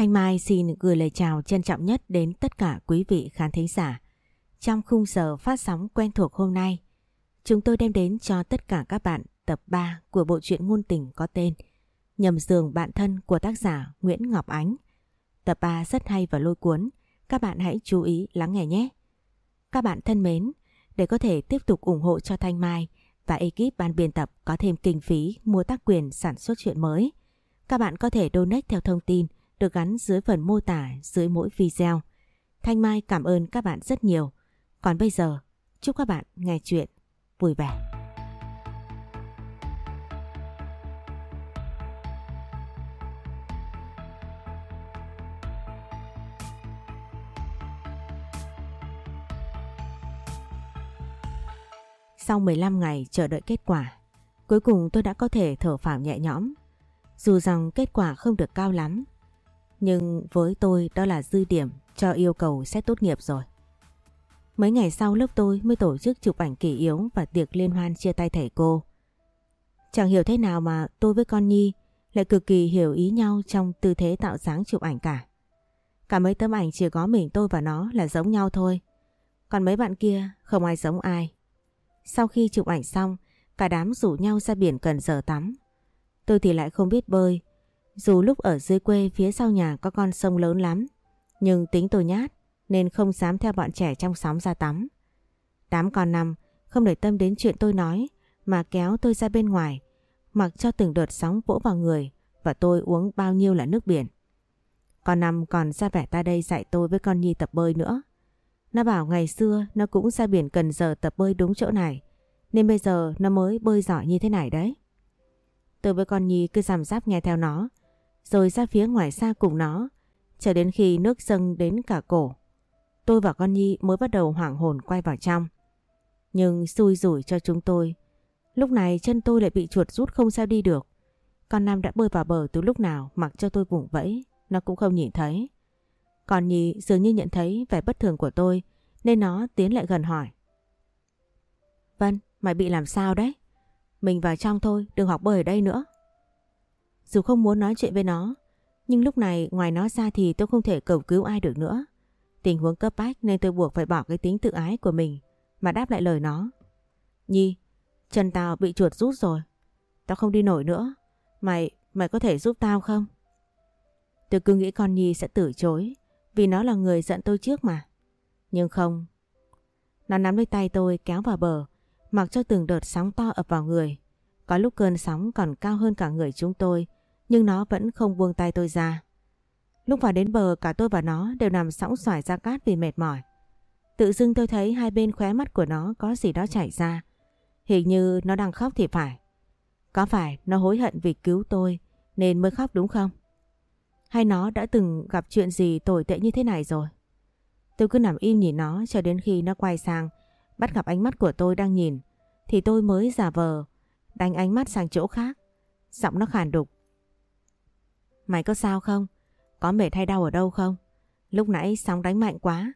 Thanh Mai xin gửi lời chào trân trọng nhất đến tất cả quý vị khán thính giả. Trong khung giờ phát sóng quen thuộc hôm nay, chúng tôi đem đến cho tất cả các bạn tập 3 của bộ truyện ngôn tình có tên Nhầm giường bạn thân của tác giả Nguyễn Ngọc Ánh. Tập 3 rất hay và lôi cuốn, các bạn hãy chú ý lắng nghe nhé. Các bạn thân mến, để có thể tiếp tục ủng hộ cho Thanh Mai và ekip ban biên tập có thêm kinh phí mua tác quyền sản xuất truyện mới, các bạn có thể donate theo thông tin được gắn dưới phần mô tả dưới mỗi video. Thanh Mai cảm ơn các bạn rất nhiều. Còn bây giờ, chúc các bạn nghe chuyện vui vẻ. Sau 15 ngày chờ đợi kết quả, cuối cùng tôi đã có thể thở phào nhẹ nhõm. Dù rằng kết quả không được cao lắm, nhưng với tôi đó là dư điểm cho yêu cầu xét tốt nghiệp rồi. Mấy ngày sau lớp tôi mới tổ chức chụp ảnh kỷ yếu và tiệc liên hoan chia tay thầy cô. Chẳng hiểu thế nào mà tôi với con Nhi lại cực kỳ hiểu ý nhau trong tư thế tạo dáng chụp ảnh cả. Cả mấy tấm ảnh chỉ có mình tôi và nó là giống nhau thôi. Còn mấy bạn kia không ai giống ai. Sau khi chụp ảnh xong, cả đám rủ nhau ra biển cần giờ tắm. Tôi thì lại không biết bơi, dù lúc ở dưới quê phía sau nhà có con sông lớn lắm, nhưng tính tôi nhát nên không dám theo bọn trẻ trong xóm ra tắm. Tám con nằm không để tâm đến chuyện tôi nói mà kéo tôi ra bên ngoài, mặc cho từng đợt sóng vỗ vào người và tôi uống bao nhiêu là nước biển. Con nằm còn ra vẻ ta đây dạy tôi với con Nhi tập bơi nữa. Nó bảo ngày xưa nó cũng ra biển cần giờ tập bơi đúng chỗ này, nên bây giờ nó mới bơi giỏi như thế này đấy. Tôi với con Nhi cứ giảm giáp nghe theo nó, rồi ra phía ngoài xa cùng nó, cho đến khi nước dâng đến cả cổ. Tôi và con Nhi mới bắt đầu hoảng hồn quay vào trong. Nhưng xui rủi cho chúng tôi, lúc này chân tôi lại bị chuột rút không sao đi được. Con Nam đã bơi vào bờ từ lúc nào mặc cho tôi vùng vẫy, nó cũng không nhìn thấy. Còn Nhi dường như nhận thấy vẻ bất thường của tôi nên nó tiến lại gần hỏi. Vân, mày bị làm sao đấy? Mình vào trong thôi, đừng học bơi ở đây nữa. Dù không muốn nói chuyện với nó, nhưng lúc này ngoài nó ra thì tôi không thể cầu cứu ai được nữa. Tình huống cấp bách nên tôi buộc phải bỏ cái tính tự ái của mình mà đáp lại lời nó. Nhi, chân tao bị chuột rút rồi. Tao không đi nổi nữa. Mày, mày có thể giúp tao không? Tôi cứ nghĩ con Nhi sẽ từ chối vì nó là người giận tôi trước mà. Nhưng không. Nó nắm lấy tay tôi kéo vào bờ mặc cho từng đợt sóng to ập vào người. Có lúc cơn sóng còn cao hơn cả người chúng tôi nhưng nó vẫn không buông tay tôi ra. Lúc vào đến bờ, cả tôi và nó đều nằm sóng xoài ra cát vì mệt mỏi. Tự dưng tôi thấy hai bên khóe mắt của nó có gì đó chảy ra. Hình như nó đang khóc thì phải. Có phải nó hối hận vì cứu tôi nên mới khóc đúng không? Hay nó đã từng gặp chuyện gì tồi tệ như thế này rồi? Tôi cứ nằm im nhìn nó cho đến khi nó quay sang, bắt gặp ánh mắt của tôi đang nhìn, thì tôi mới giả vờ, đánh ánh mắt sang chỗ khác. Giọng nó khàn đục. Mày có sao không? Có mệt hay đau ở đâu không? Lúc nãy sóng đánh mạnh quá.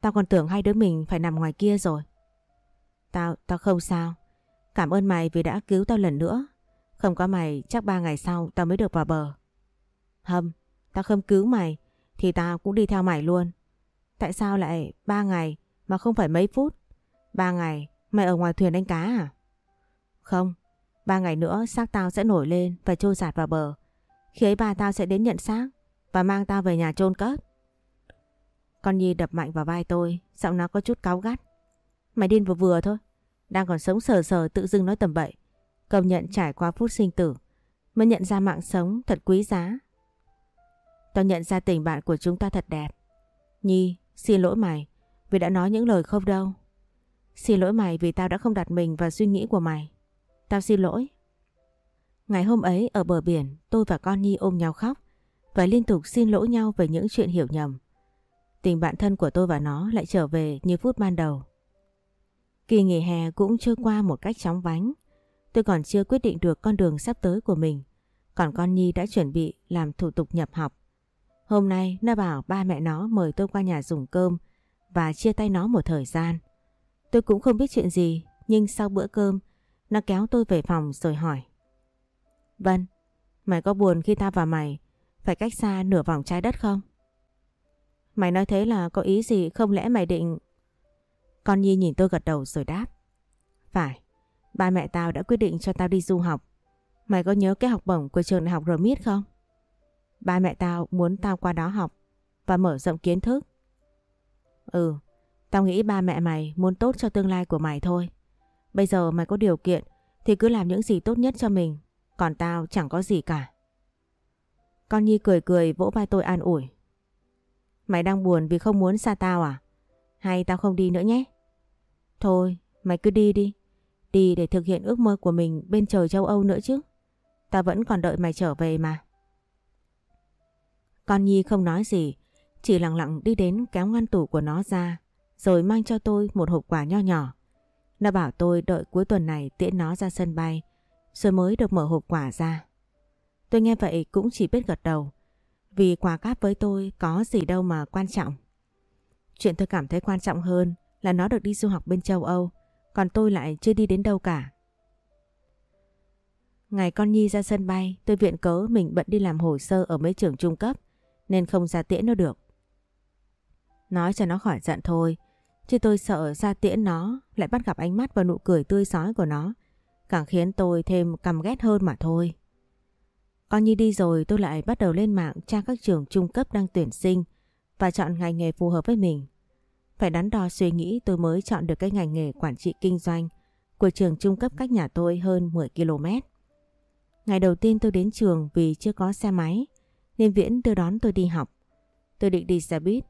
Tao còn tưởng hai đứa mình phải nằm ngoài kia rồi. Tao, tao không sao. Cảm ơn mày vì đã cứu tao lần nữa. Không có mày chắc ba ngày sau tao mới được vào bờ. Hâm, tao không cứu mày thì tao cũng đi theo mày luôn. Tại sao lại ba ngày mà không phải mấy phút? Ba ngày mày ở ngoài thuyền đánh cá à? Không, ba ngày nữa xác tao sẽ nổi lên và trôi giạt vào bờ. Khi ấy ba tao sẽ đến nhận xác và mang tao về nhà chôn cất. Con Nhi đập mạnh vào vai tôi, giọng nó có chút cáu gắt. Mày điên vừa vừa thôi, đang còn sống sờ sờ tự dưng nói tầm bậy. Công nhận trải qua phút sinh tử, mới nhận ra mạng sống thật quý giá. Tao nhận ra tình bạn của chúng ta thật đẹp. Nhi, xin lỗi mày vì đã nói những lời không đâu. Xin lỗi mày vì tao đã không đặt mình vào suy nghĩ của mày. Tao xin lỗi. Ngày hôm ấy, ở bờ biển, tôi và con Nhi ôm nhau khóc và liên tục xin lỗi nhau về những chuyện hiểu nhầm. Tình bạn thân của tôi và nó lại trở về như phút ban đầu. Kỳ nghỉ hè cũng trôi qua một cách chóng vánh. Tôi còn chưa quyết định được con đường sắp tới của mình. Còn con Nhi đã chuẩn bị làm thủ tục nhập học. Hôm nay, nó bảo ba mẹ nó mời tôi qua nhà dùng cơm và chia tay nó một thời gian. Tôi cũng không biết chuyện gì, nhưng sau bữa cơm, nó kéo tôi về phòng rồi hỏi. Vân, mày có buồn khi ta và mày phải cách xa nửa vòng trái đất không? Mày nói thế là có ý gì không lẽ mày định... Con Nhi nhìn tôi gật đầu rồi đáp. Phải, ba mẹ tao đã quyết định cho tao đi du học. Mày có nhớ cái học bổng của trường đại học Remit không? Ba mẹ tao muốn tao qua đó học và mở rộng kiến thức. Ừ, tao nghĩ ba mẹ mày muốn tốt cho tương lai của mày thôi. Bây giờ mày có điều kiện thì cứ làm những gì tốt nhất cho mình. Còn tao chẳng có gì cả. Con Nhi cười cười vỗ vai tôi an ủi. Mày đang buồn vì không muốn xa tao à? Hay tao không đi nữa nhé? Thôi, mày cứ đi đi. Đi để thực hiện ước mơ của mình bên trời châu Âu nữa chứ. Tao vẫn còn đợi mày trở về mà. Con Nhi không nói gì, chỉ lặng lặng đi đến kéo ngăn tủ của nó ra, rồi mang cho tôi một hộp quà nho nhỏ. Nó bảo tôi đợi cuối tuần này tiễn nó ra sân bay, rồi mới được mở hộp quà ra. Tôi nghe vậy cũng chỉ biết gật đầu, vì quà cáp với tôi có gì đâu mà quan trọng. Chuyện tôi cảm thấy quan trọng hơn là nó được đi du học bên châu Âu, còn tôi lại chưa đi đến đâu cả. Ngày con Nhi ra sân bay, tôi viện cớ mình bận đi làm hồ sơ ở mấy trường trung cấp, nên không ra tiễn nó được. Nói cho nó khỏi giận thôi, chứ tôi sợ ra tiễn nó lại bắt gặp ánh mắt và nụ cười tươi sói của nó, càng khiến tôi thêm căm ghét hơn mà thôi. Con Nhi đi rồi tôi lại bắt đầu lên mạng tra các trường trung cấp đang tuyển sinh và chọn ngành nghề phù hợp với mình. Phải đắn đo suy nghĩ tôi mới chọn được cái ngành nghề quản trị kinh doanh của trường trung cấp cách nhà tôi hơn 10 km. Ngày đầu tiên tôi đến trường vì chưa có xe máy, nên Viễn đưa đón tôi đi học. Tôi định đi xe buýt,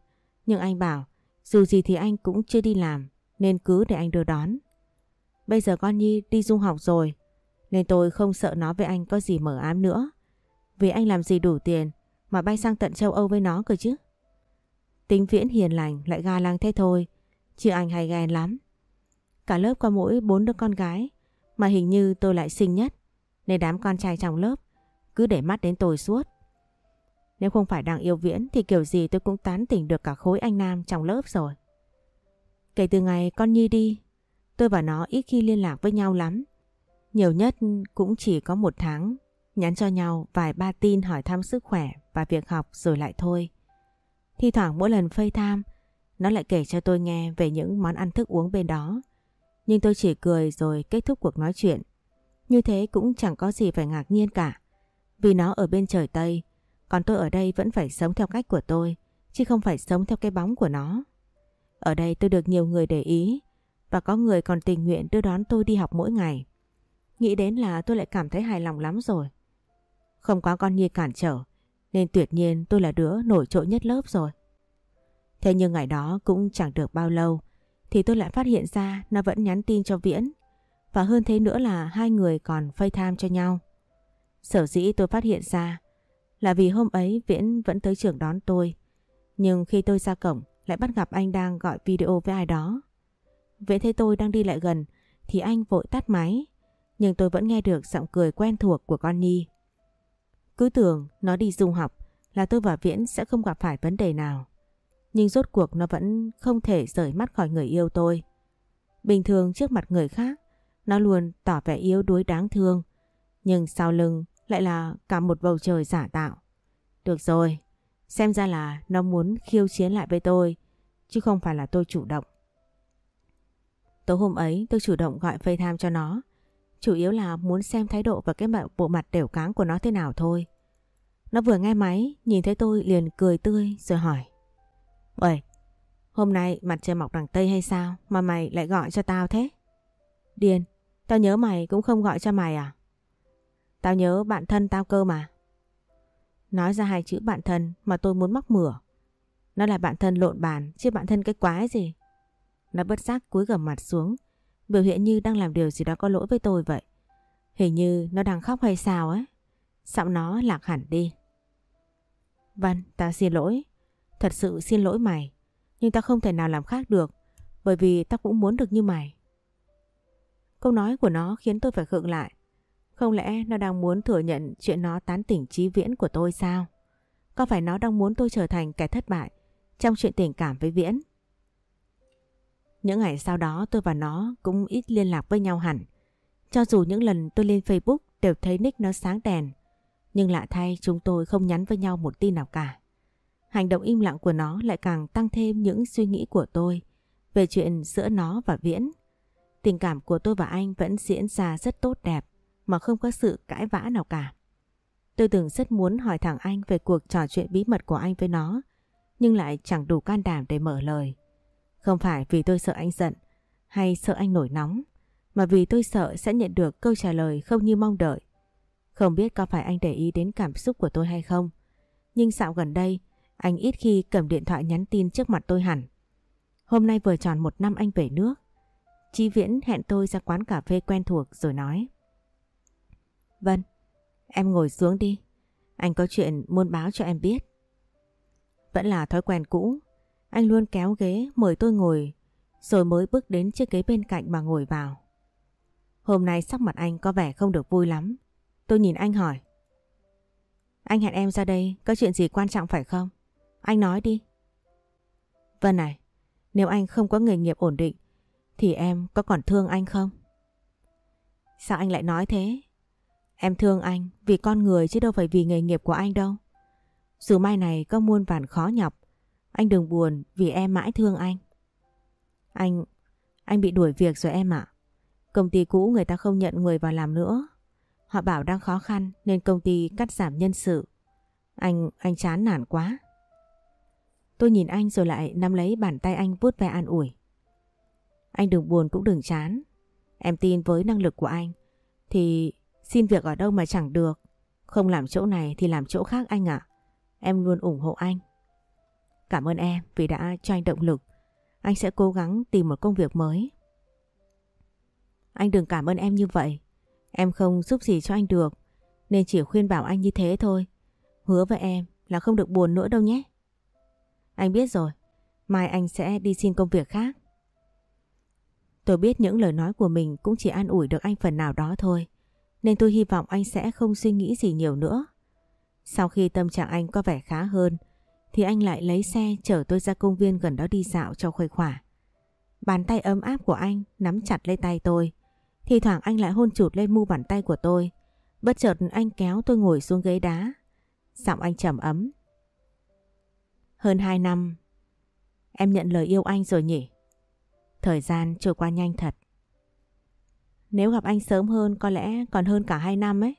nhưng anh bảo dù gì thì anh cũng chưa đi làm, nên cứ để anh đưa đón. Bây giờ con Nhi đi du học rồi nên tôi không sợ nó với anh có gì mở ám nữa. Vì anh làm gì đủ tiền mà bay sang tận châu Âu với nó cơ chứ. Tính Viễn hiền lành lại ga lăng thế thôi, chứ anh hay ghen lắm. Cả lớp có mỗi bốn đứa con gái mà hình như tôi lại xinh nhất nên đám con trai trong lớp cứ để mắt đến tôi suốt. Nếu không phải đang yêu Viễn thì kiểu gì tôi cũng tán tỉnh được cả khối anh Nam trong lớp rồi. Kể từ ngày con Nhi đi, tôi và nó ít khi liên lạc với nhau lắm. Nhiều nhất cũng chỉ có một tháng, nhắn cho nhau vài ba tin hỏi thăm sức khỏe và việc học rồi lại thôi. Thi thoảng mỗi lần phây tham, nó lại kể cho tôi nghe về những món ăn thức uống bên đó. Nhưng tôi chỉ cười rồi kết thúc cuộc nói chuyện. Như thế cũng chẳng có gì phải ngạc nhiên cả. Vì nó ở bên trời Tây, còn tôi ở đây vẫn phải sống theo cách của tôi, chứ không phải sống theo cái bóng của nó. Ở đây tôi được nhiều người để ý, và có người còn tình nguyện đưa đón tôi đi học mỗi ngày. Nghĩ đến là tôi lại cảm thấy hài lòng lắm rồi. Không có con Nhi cản trở, nên tuyệt nhiên tôi là đứa nổi trội nhất lớp rồi. Thế nhưng ngày đó cũng chẳng được bao lâu, thì tôi lại phát hiện ra nó vẫn nhắn tin cho Viễn. Và hơn thế nữa là hai người còn FaceTime cho nhau. Sở dĩ tôi phát hiện ra là vì hôm ấy Viễn vẫn tới trường đón tôi. Nhưng khi tôi ra cổng lại bắt gặp anh đang gọi video với ai đó. Vệ thấy tôi đang đi lại gần thì anh vội tắt máy. Nhưng tôi vẫn nghe được giọng cười quen thuộc của con Nhi. Cứ tưởng nó đi du học là tôi và Viễn sẽ không gặp phải vấn đề nào. Nhưng rốt cuộc nó vẫn không thể rời mắt khỏi người yêu tôi. Bình thường trước mặt người khác, nó luôn tỏ vẻ yếu đuối đáng thương. Nhưng sau lưng lại là cả một bầu trời giả tạo. Được rồi, xem ra là nó muốn khiêu chiến lại với tôi, chứ không phải là tôi chủ động. Tối hôm ấy tôi chủ động gọi FaceTime cho nó, chủ yếu là muốn xem thái độ và cái bộ mặt đều cáng của nó thế nào thôi. Nó vừa nghe máy, nhìn thấy tôi liền cười tươi rồi hỏi. Ôi, hôm nay mặt trời mọc đằng Tây hay sao mà mày lại gọi cho tao thế? điền tao nhớ mày cũng không gọi cho mày à? Tao nhớ bạn thân tao cơ mà. Nói ra hai chữ bạn thân mà tôi muốn mắc mửa. Nó là bạn thân lộn bàn chứ bạn thân cái quái gì. Nó bất giác cúi gầm mặt xuống, biểu hiện như đang làm điều gì đó có lỗi với tôi vậy. Hình như nó đang khóc hay sao ấy. Giọng nó lạc hẳn đi. Văn, tao xin lỗi. Thật sự xin lỗi mày. Nhưng tao không thể nào làm khác được. Bởi vì tao cũng muốn được như mày. Câu nói của nó khiến tôi phải khựng lại. Không lẽ nó đang muốn thừa nhận chuyện nó tán tỉnh trí viễn của tôi sao? Có phải nó đang muốn tôi trở thành kẻ thất bại trong chuyện tình cảm với Viễn? Những ngày sau đó tôi và nó cũng ít liên lạc với nhau hẳn. Cho dù những lần tôi lên Facebook đều thấy nick nó sáng đèn. Nhưng lạ thay chúng tôi không nhắn với nhau một tin nào cả. Hành động im lặng của nó lại càng tăng thêm những suy nghĩ của tôi về chuyện giữa nó và Viễn. Tình cảm của tôi và anh vẫn diễn ra rất tốt đẹp mà không có sự cãi vã nào cả. Tôi từng rất muốn hỏi thẳng anh về cuộc trò chuyện bí mật của anh với nó, nhưng lại chẳng đủ can đảm để mở lời. Không phải vì tôi sợ anh giận hay sợ anh nổi nóng mà vì tôi sợ sẽ nhận được câu trả lời không như mong đợi. Không biết có phải anh để ý đến cảm xúc của tôi hay không nhưng dạo gần đây anh ít khi cầm điện thoại nhắn tin trước mặt tôi hẳn. Hôm nay vừa tròn một năm anh về nước. Chi Viễn hẹn tôi ra quán cà phê quen thuộc rồi nói. Vân, em ngồi xuống đi. Anh có chuyện muốn báo cho em biết. Vẫn là thói quen cũ. Anh luôn kéo ghế mời tôi ngồi rồi mới bước đến chiếc ghế bên cạnh mà ngồi vào. Hôm nay sắc mặt anh có vẻ không được vui lắm. Tôi nhìn anh hỏi. Anh hẹn em ra đây có chuyện gì quan trọng phải không? Anh nói đi. Vân này, nếu anh không có nghề nghiệp ổn định thì em có còn thương anh không? Sao anh lại nói thế? Em thương anh vì con người chứ đâu phải vì nghề nghiệp của anh đâu. Dù mai này có muôn vàn khó nhọc, anh đừng buồn vì em mãi thương anh. Anh, anh bị đuổi việc rồi em ạ. Công ty cũ người ta không nhận người vào làm nữa. Họ bảo đang khó khăn nên công ty cắt giảm nhân sự. Anh, anh chán nản quá. Tôi nhìn anh rồi lại nắm lấy bàn tay anh vuốt ve an ủi. Anh đừng buồn cũng đừng chán. Em tin với năng lực của anh thì xin việc ở đâu mà chẳng được. Không làm chỗ này thì làm chỗ khác anh ạ. Em luôn ủng hộ anh. Cảm ơn em vì đã cho anh động lực. Anh sẽ cố gắng tìm một công việc mới. Anh đừng cảm ơn em như vậy. Em không giúp gì cho anh được. Nên chỉ khuyên bảo anh như thế thôi. Hứa với em là không được buồn nữa đâu nhé. Anh biết rồi. Mai anh sẽ đi xin công việc khác. Tôi biết những lời nói của mình cũng chỉ an ủi được anh phần nào đó thôi. Nên tôi hy vọng anh sẽ không suy nghĩ gì nhiều nữa. Sau khi tâm trạng anh có vẻ khá hơn thì anh lại lấy xe chở tôi ra công viên gần đó đi dạo cho khuây khỏa. Bàn tay ấm áp của anh nắm chặt lấy tay tôi. Thì thoảng anh lại hôn chụt lên mu bàn tay của tôi. Bất chợt anh kéo tôi ngồi xuống ghế đá. Giọng anh trầm ấm. Hơn 2 năm, em nhận lời yêu anh rồi nhỉ? Thời gian trôi qua nhanh thật. Nếu gặp anh sớm hơn có lẽ còn hơn cả 2 năm ấy.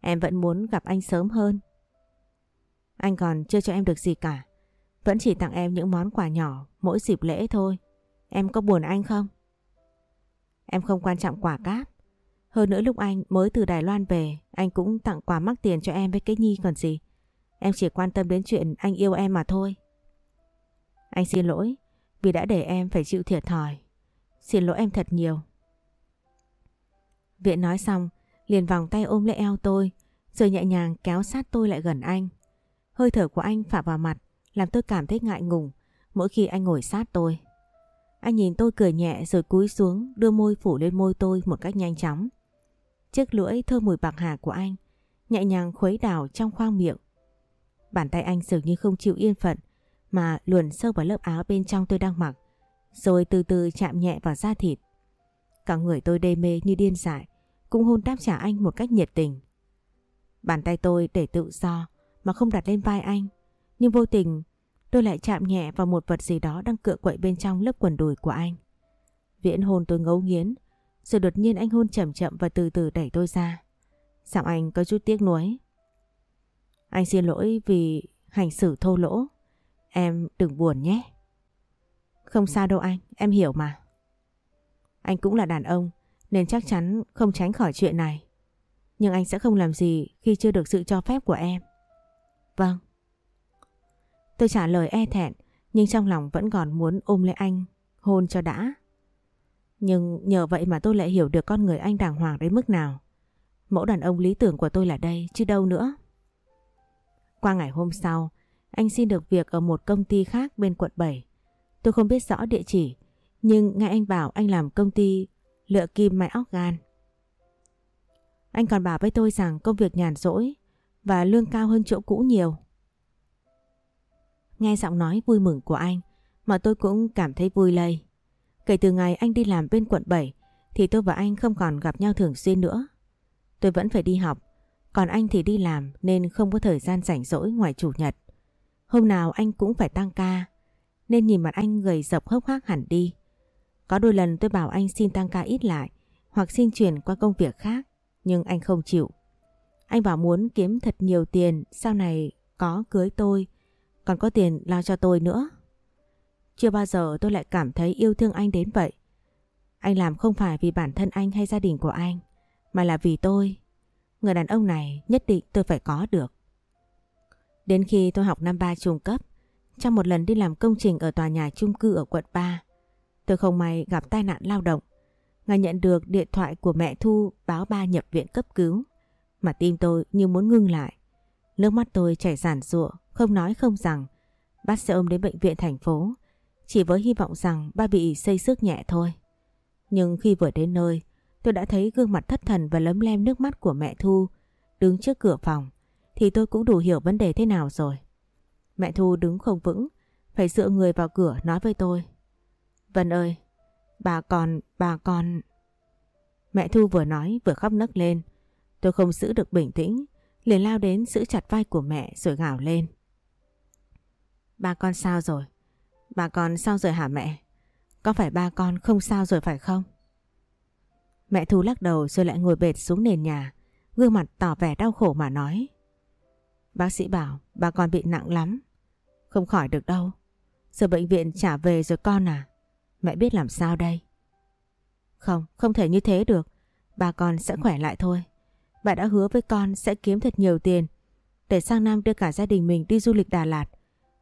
Em vẫn muốn gặp anh sớm hơn. Anh còn chưa cho em được gì cả. Vẫn chỉ tặng em những món quà nhỏ mỗi dịp lễ thôi. Em có buồn anh không? Em không quan trọng quà cáp. Hơn nữa lúc anh mới từ Đài Loan về, anh cũng tặng quà mắc tiền cho em với cái nhi còn gì. Em chỉ quan tâm đến chuyện anh yêu em mà thôi. Anh xin lỗi vì đã để em phải chịu thiệt thòi. Xin lỗi em thật nhiều. Viện nói xong, liền vòng tay ôm lấy eo tôi, rồi nhẹ nhàng kéo sát tôi lại gần anh. Hơi thở của anh phả vào mặt, làm tôi cảm thấy ngại ngùng mỗi khi anh ngồi sát tôi. Anh nhìn tôi cười nhẹ rồi cúi xuống đưa môi phủ lên môi tôi một cách nhanh chóng. Chiếc lưỡi thơm mùi bạc hà của anh nhẹ nhàng khuấy đảo trong khoang miệng. Bàn tay anh dường như không chịu yên phận mà luồn sâu vào lớp áo bên trong tôi đang mặc rồi từ từ chạm nhẹ vào da thịt. Cả người tôi đê mê như điên dại cũng hôn đáp trả anh một cách nhiệt tình. Bàn tay tôi để tự do mà không đặt lên vai anh nhưng vô tình tôi lại chạm nhẹ vào một vật gì đó đang cựa quậy bên trong lớp quần đùi của anh. Viễn hôn tôi ngấu nghiến rồi đột nhiên anh hôn chậm chậm và từ từ đẩy tôi ra. Giọng anh có chút tiếc nuối. Anh xin lỗi vì hành xử thô lỗ. Em đừng buồn nhé. Không sao đâu anh, em hiểu mà. Anh cũng là đàn ông nên chắc chắn không tránh khỏi chuyện này. Nhưng anh sẽ không làm gì khi chưa được sự cho phép của em. Vâng. Tôi trả lời e thẹn nhưng trong lòng vẫn còn muốn ôm lấy anh, hôn cho đã. Nhưng nhờ vậy mà tôi lại hiểu được con người anh đàng hoàng đến mức nào. Mẫu đàn ông lý tưởng của tôi là đây chứ đâu nữa. Qua ngày hôm sau, anh xin được việc ở một công ty khác bên quận 7. Tôi không biết rõ địa chỉ, nhưng nghe anh bảo anh làm công ty lựa kim mại óc gan. Anh còn bảo với tôi rằng công việc nhàn rỗi và lương cao hơn chỗ cũ nhiều. Nghe giọng nói vui mừng của anh mà tôi cũng cảm thấy vui lây. Kể từ ngày anh đi làm bên quận 7 thì tôi và anh không còn gặp nhau thường xuyên nữa. Tôi vẫn phải đi học, Còn anh thì đi làm nên không có thời gian rảnh rỗi ngoài chủ nhật. Hôm nào anh cũng phải tăng ca nên nhìn mặt anh gầy dập hốc hác hẳn đi. Có đôi lần tôi bảo anh xin tăng ca ít lại hoặc xin chuyển qua công việc khác nhưng anh không chịu. Anh bảo muốn kiếm thật nhiều tiền, sau này có cưới tôi, còn có tiền lo cho tôi nữa. Chưa bao giờ tôi lại cảm thấy yêu thương anh đến vậy. Anh làm không phải vì bản thân anh hay gia đình của anh, mà là vì tôi. Người đàn ông này nhất định tôi phải có được. Đến khi tôi học năm ba trung cấp, trong một lần đi làm công trình ở tòa nhà chung cư ở quận 3 tôi không may gặp tai nạn lao động. Ngài nhận được điện thoại của mẹ Thu báo ba nhập viện cấp cứu mà tim tôi như muốn ngưng lại. Nước mắt tôi chảy ràn rụa, không nói không rằng. Bác sẽ ôm đến bệnh viện thành phố, chỉ với hy vọng rằng ba bị xây sức nhẹ thôi. Nhưng khi vừa đến nơi, tôi đã thấy gương mặt thất thần và lấm lem nước mắt của mẹ Thu đứng trước cửa phòng, thì tôi cũng đủ hiểu vấn đề thế nào rồi. Mẹ Thu đứng không vững, phải dựa người vào cửa nói với tôi. Vân ơi, bà còn, bà còn... Mẹ Thu vừa nói vừa khóc nấc lên. Tôi không giữ được bình tĩnh, liền lao đến giữ chặt vai của mẹ rồi gào lên. Ba con sao rồi? ba con sao rồi hả mẹ? Có phải ba con không sao rồi phải không? Mẹ Thu lắc đầu rồi lại ngồi bệt xuống nền nhà, gương mặt tỏ vẻ đau khổ mà nói. Bác sĩ bảo bà con bị nặng lắm, không khỏi được đâu. Giờ bệnh viện trả về rồi con à? Mẹ biết làm sao đây? Không, không thể như thế được. Bà con sẽ khỏe lại thôi. Bà đã hứa với con sẽ kiếm thật nhiều tiền để sang năm đưa cả gia đình mình đi du lịch Đà Lạt.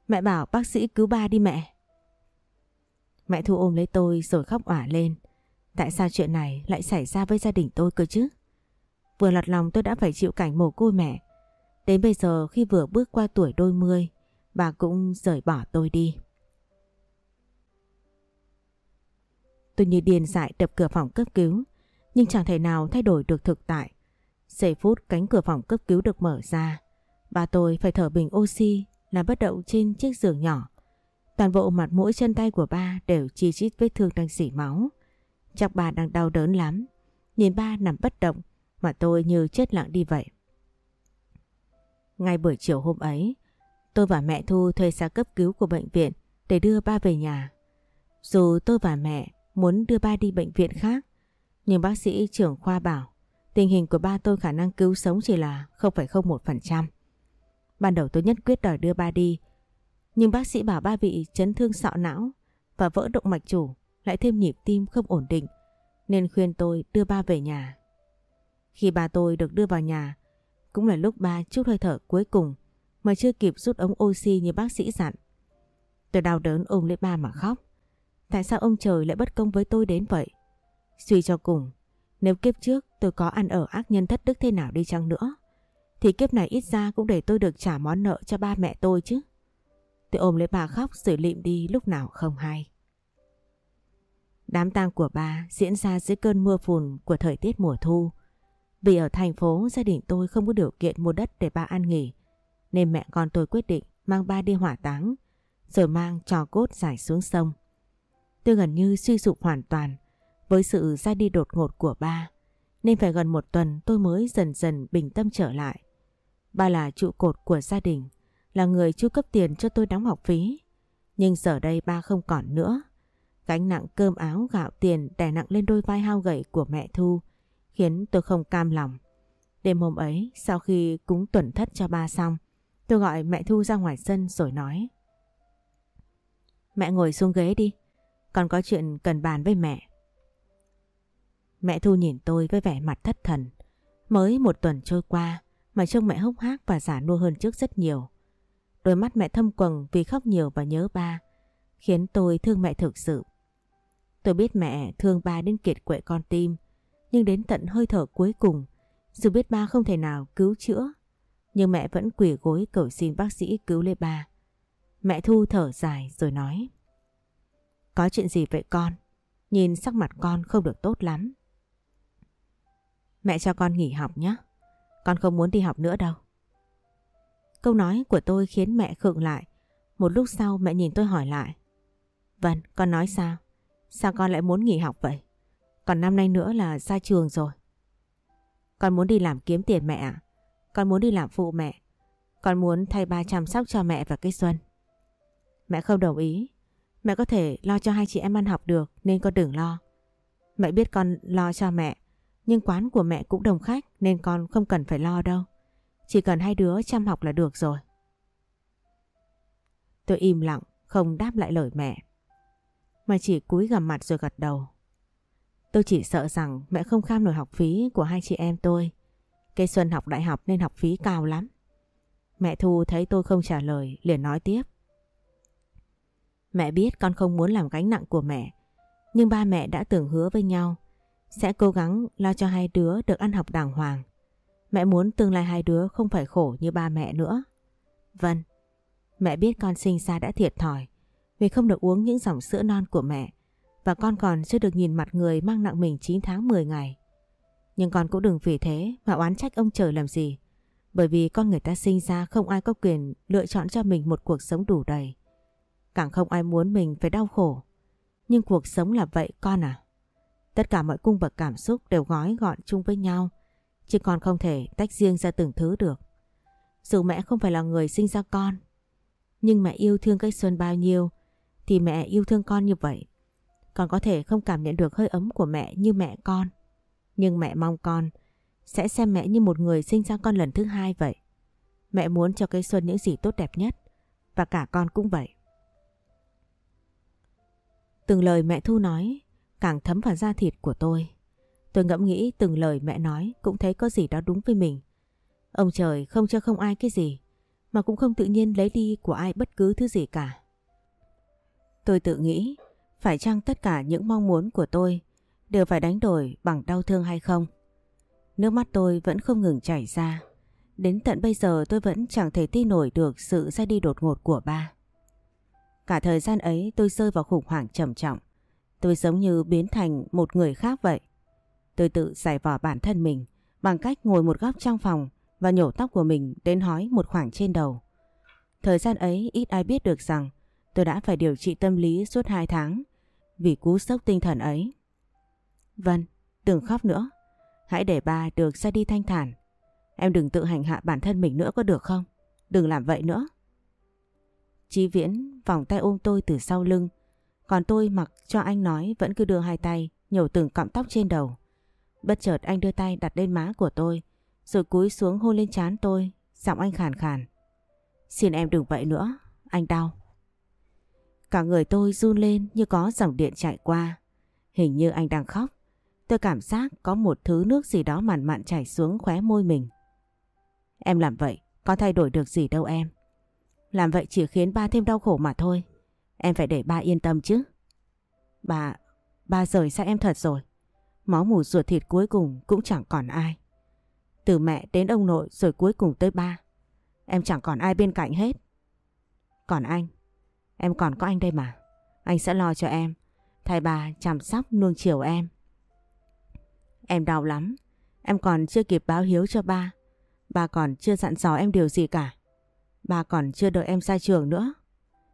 Mẹ bảo bác sĩ cứu ba đi mẹ. Mẹ Thu ôm lấy tôi rồi khóc ỏa lên. Tại sao chuyện này lại xảy ra với gia đình tôi cơ chứ? Vừa lọt lòng tôi đã phải chịu cảnh mồ côi mẹ. Đến bây giờ khi vừa bước qua tuổi đôi mươi, bà cũng rời bỏ tôi đi. Tôi như điên dại đập cửa phòng cấp cứu, nhưng chẳng thể nào thay đổi được thực tại. Giây phút cánh cửa phòng cấp cứu được mở ra, bà tôi phải thở bình oxy là bất động trên chiếc giường nhỏ. Toàn bộ mặt mũi chân tay của ba đều chi chít vết thương đang dỉ máu. Chắc bà đang đau đớn lắm. Nhìn ba nằm bất động mà tôi như chết lặng đi vậy. Ngay buổi chiều hôm ấy, tôi và mẹ Thu thuê xe cấp cứu của bệnh viện để đưa ba về nhà. Dù tôi và mẹ muốn đưa ba đi bệnh viện khác, nhưng bác sĩ trưởng khoa bảo tình hình của ba tôi khả năng cứu sống chỉ là 0,01%. Ban đầu tôi nhất quyết đòi đưa ba đi, nhưng bác sĩ bảo ba bị chấn thương sọ não và vỡ động mạch chủ, lại thêm nhịp tim không ổn định, nên khuyên tôi đưa ba về nhà. Khi ba tôi được đưa vào nhà, cũng là lúc ba chút hơi thở cuối cùng mà chưa kịp rút ống oxy như bác sĩ dặn. Tôi đau đớn ôm lấy ba mà khóc. Tại sao ông trời lại bất công với tôi đến vậy? Suy cho cùng, nếu kiếp trước tôi có ăn ở ác nhân thất đức thế nào đi chăng nữa, thì kiếp này ít ra cũng để tôi được trả món nợ cho ba mẹ tôi chứ. Tôi ôm lấy bà khóc rồi lịm đi lúc nào không hay. Đám tang của ba diễn ra dưới cơn mưa phùn của thời tiết mùa thu. Vì ở thành phố gia đình tôi không có điều kiện mua đất để ba ăn nghỉ, nên mẹ con tôi quyết định mang ba đi hỏa táng, rồi mang trò cốt giải xuống sông. Tôi gần như suy sụp hoàn toàn với sự ra đi đột ngột của ba, nên phải gần một tuần tôi mới dần dần bình tâm trở lại. Ba là trụ cột của gia đình, là người chu cấp tiền cho tôi đóng học phí. Nhưng giờ đây ba không còn nữa. Gánh nặng cơm áo gạo tiền đè nặng lên đôi vai hao gầy của mẹ Thu, khiến tôi không cam lòng. Đêm hôm ấy, sau khi cúng tuần thất cho ba xong, tôi gọi mẹ Thu ra ngoài sân rồi nói. Mẹ ngồi xuống ghế đi, còn có chuyện cần bàn với mẹ. Mẹ Thu nhìn tôi với vẻ mặt thất thần. Mới một tuần trôi qua mà trông mẹ hốc hác và giả nua hơn trước rất nhiều. Đôi mắt mẹ thâm quầng vì khóc nhiều và nhớ ba, khiến tôi thương mẹ thực sự. Tôi biết mẹ thương ba đến kiệt quệ con tim, nhưng đến tận hơi thở cuối cùng, dù biết ba không thể nào cứu chữa, nhưng mẹ vẫn quỳ gối cầu xin bác sĩ cứu lấy ba. Mẹ Thu thở dài rồi nói. Có chuyện gì vậy con? Nhìn sắc mặt con không được tốt lắm. Mẹ cho con nghỉ học nhé. Con không muốn đi học nữa đâu. Câu nói của tôi khiến mẹ khựng lại. Một lúc sau mẹ nhìn tôi hỏi lại. Vâng, con nói sao? Sao con lại muốn nghỉ học vậy? Còn năm nay nữa là ra trường rồi. Con muốn đi làm kiếm tiền mẹ à? con muốn đi làm phụ mẹ. Con muốn thay ba chăm sóc cho mẹ và cây Xuân. Mẹ không đồng ý. Mẹ có thể lo cho hai chị em ăn học được nên con đừng lo. Mẹ biết con lo cho mẹ, nhưng quán của mẹ cũng đồng khách nên con không cần phải lo đâu. Chỉ cần hai đứa chăm học là được rồi. Tôi im lặng, không đáp lại lời mẹ. Mà chỉ cúi gằm mặt rồi gật đầu. Tôi chỉ sợ rằng mẹ không kham nổi học phí của hai chị em tôi. Cây Xuân học đại học nên học phí cao lắm. Mẹ Thu thấy tôi không trả lời liền nói tiếp. Mẹ biết con không muốn làm gánh nặng của mẹ. Nhưng ba mẹ đã từng hứa với nhau sẽ cố gắng lo cho hai đứa được ăn học đàng hoàng. Mẹ muốn tương lai hai đứa không phải khổ như ba mẹ nữa. Vâng, mẹ biết con sinh ra đã thiệt thòi vì không được uống những dòng sữa non của mẹ và con còn chưa được nhìn mặt người mang nặng mình 9 tháng 10 ngày. Nhưng con cũng đừng vì thế mà oán trách ông trời làm gì. Bởi vì con người ta sinh ra không ai có quyền lựa chọn cho mình một cuộc sống đủ đầy. Càng không ai muốn mình phải đau khổ. Nhưng cuộc sống là vậy con à. Tất cả mọi cung bậc cảm xúc đều gói gọn chung với nhau. Chứ con không thể tách riêng ra từng thứ được. Dù mẹ không phải là người sinh ra con. Nhưng mẹ yêu thương cây xuân bao nhiêu thì mẹ yêu thương con như vậy. Con có thể không cảm nhận được hơi ấm của mẹ như mẹ con. Nhưng mẹ mong con sẽ xem mẹ như một người sinh ra con lần thứ hai vậy. Mẹ muốn cho cây xuân những gì tốt đẹp nhất. Và cả con cũng vậy. Từng lời mẹ Thu nói càng thấm vào da thịt của tôi. Tôi ngẫm nghĩ từng lời mẹ nói cũng thấy có gì đó đúng với mình. Ông trời không cho không ai cái gì, mà cũng không tự nhiên lấy đi của ai bất cứ thứ gì cả. Tôi tự nghĩ, phải chăng tất cả những mong muốn của tôi đều phải đánh đổi bằng đau thương hay không? Nước mắt tôi vẫn không ngừng chảy ra. Đến tận bây giờ tôi vẫn chẳng thể tin nổi được sự ra đi đột ngột của ba. Cả thời gian ấy tôi rơi vào khủng hoảng trầm trọng. Tôi giống như biến thành một người khác vậy. Tôi tự giải vỏ bản thân mình bằng cách ngồi một góc trong phòng và nhổ tóc của mình đến hói một khoảng trên đầu. Thời gian ấy ít ai biết được rằng tôi đã phải điều trị tâm lý suốt 2 tháng vì cú sốc tinh thần ấy. Vân, đừng khóc nữa. Hãy để ba được ra đi thanh thản. Em đừng tự hành hạ bản thân mình nữa có được không? Đừng làm vậy nữa. Chí Viễn vòng tay ôm tôi từ sau lưng. Còn tôi mặc cho anh nói vẫn cứ đưa hai tay nhổ từng cọng tóc trên đầu. Bất chợt anh đưa tay đặt lên má của tôi rồi cúi xuống hôn lên trán tôi giọng anh khàn khàn. Xin em đừng vậy nữa, anh đau. Cả người tôi run lên như có dòng điện chạy qua. Hình như anh đang khóc. Tôi cảm giác có một thứ nước gì đó mặn mặn chảy xuống khóe môi mình. Em làm vậy, có thay đổi được gì đâu em. Làm vậy chỉ khiến ba thêm đau khổ mà thôi. Em phải để ba yên tâm chứ. Bà, ba rời xa em thật rồi. Máu mù ruột thịt cuối cùng cũng chẳng còn ai. Từ mẹ đến ông nội rồi cuối cùng tới ba. Em chẳng còn ai bên cạnh hết. Còn anh, em còn có anh đây mà. Anh sẽ lo cho em. Thay bà chăm sóc nuông chiều em. Em đau lắm. Em còn chưa kịp báo hiếu cho ba. Ba còn chưa dặn dò em điều gì cả. Ba còn chưa đợi em ra trường nữa.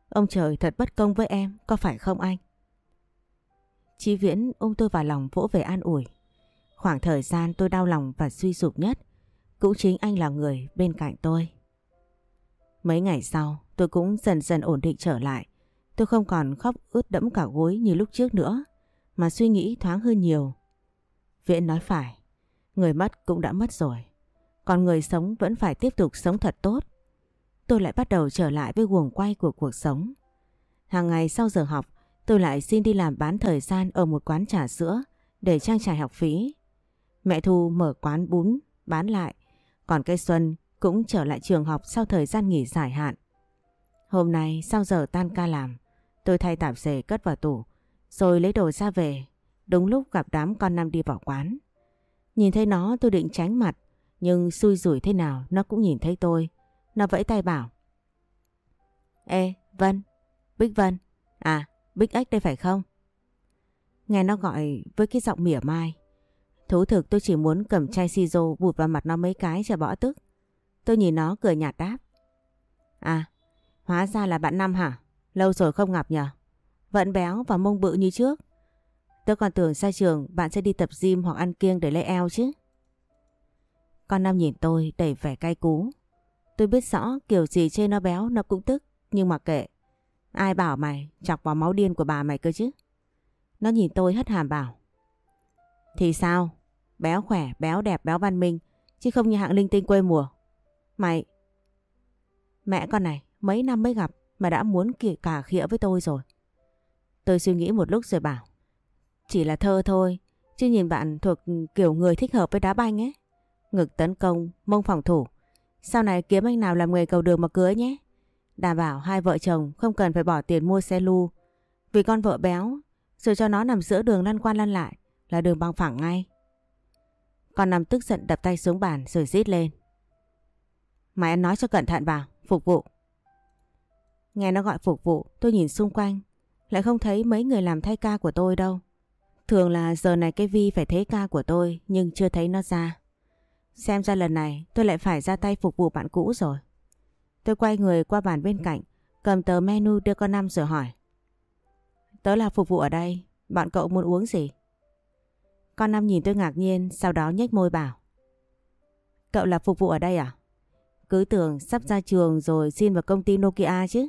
Ông trời thật bất công với em, có phải không anh? Chí Viễn ôm tôi vào lòng vỗ về an ủi. Khoảng thời gian tôi đau lòng và suy sụp nhất, cũng chính anh là người bên cạnh tôi. Mấy ngày sau, tôi cũng dần dần ổn định trở lại. Tôi không còn khóc ướt đẫm cả gối như lúc trước nữa, mà suy nghĩ thoáng hơn nhiều. Viễn nói phải, người mất cũng đã mất rồi. Còn người sống vẫn phải tiếp tục sống thật tốt. Tôi lại bắt đầu trở lại với guồng quay của cuộc sống. Hàng ngày sau giờ học, tôi lại xin đi làm bán thời gian ở một quán trà sữa để trang trải học phí. Mẹ Thu mở quán bún bán lại, còn cây Xuân cũng trở lại trường học sau thời gian nghỉ dài hạn. Hôm nay sau giờ tan ca làm, tôi thay tạp dề cất vào tủ, rồi lấy đồ ra về, đúng lúc gặp đám con năm đi vào quán. Nhìn thấy nó tôi định tránh mặt, nhưng xui rủi thế nào nó cũng nhìn thấy tôi. Nó vẫy tay bảo. Ê, Vân, Bích Vân, à, Bích Ếch đây phải không? Nghe nó gọi với cái giọng mỉa mai. Thú thực tôi chỉ muốn cầm chai si rô bụt vào mặt nó mấy cái cho bỏ tức. Tôi nhìn nó cười nhạt đáp. À, hóa ra là bạn Năm hả? Lâu rồi không gặp nhờ? Vẫn béo và mông bự như trước. Tôi còn tưởng xa trường bạn sẽ đi tập gym hoặc ăn kiêng để lấy eo chứ. Con Năm nhìn tôi đầy vẻ cay cú. Tôi biết rõ kiểu gì chê nó béo nó cũng tức. Nhưng mà kệ. Ai bảo mày chọc vào máu điên của bà mày cơ chứ? Nó nhìn tôi hất hàm bảo. Thì sao? Béo khỏe, béo đẹp, béo văn minh. Chứ không như hạng linh tinh quê mùa. Mày... Mẹ con này, mấy năm mới gặp mà đã muốn kìa cả khịa với tôi rồi. Tôi suy nghĩ một lúc rồi bảo. Chỉ là thơ thôi, chứ nhìn bạn thuộc kiểu người thích hợp với đá banh ấy. Ngực tấn công, mông phòng thủ. Sau này kiếm anh nào làm nghề cầu đường mà cưới nhé. Đảm bảo hai vợ chồng không cần phải bỏ tiền mua xe lu. Vì con vợ béo, rồi cho nó nằm giữa đường lăn qua lăn lại là đường bằng phẳng ngay. Con nằm tức giận đập tay xuống bàn rồi rít lên. Mày ăn nói cho cẩn thận vào, phục vụ. Nghe nó gọi phục vụ, tôi nhìn xung quanh, lại không thấy mấy người làm thay ca của tôi đâu. Thường là giờ này cái Vi phải thế ca của tôi nhưng chưa thấy nó ra. Xem ra lần này tôi lại phải ra tay phục vụ bạn cũ rồi. Tôi quay người qua bàn bên cạnh, cầm tờ menu đưa con Năm rồi hỏi. Tớ là phục vụ ở đây, bạn cậu muốn uống gì? Con Năm nhìn tôi ngạc nhiên, sau đó nhếch môi bảo. Cậu là phục vụ ở đây à? Cứ tưởng sắp ra trường rồi xin vào công ty Nokia chứ.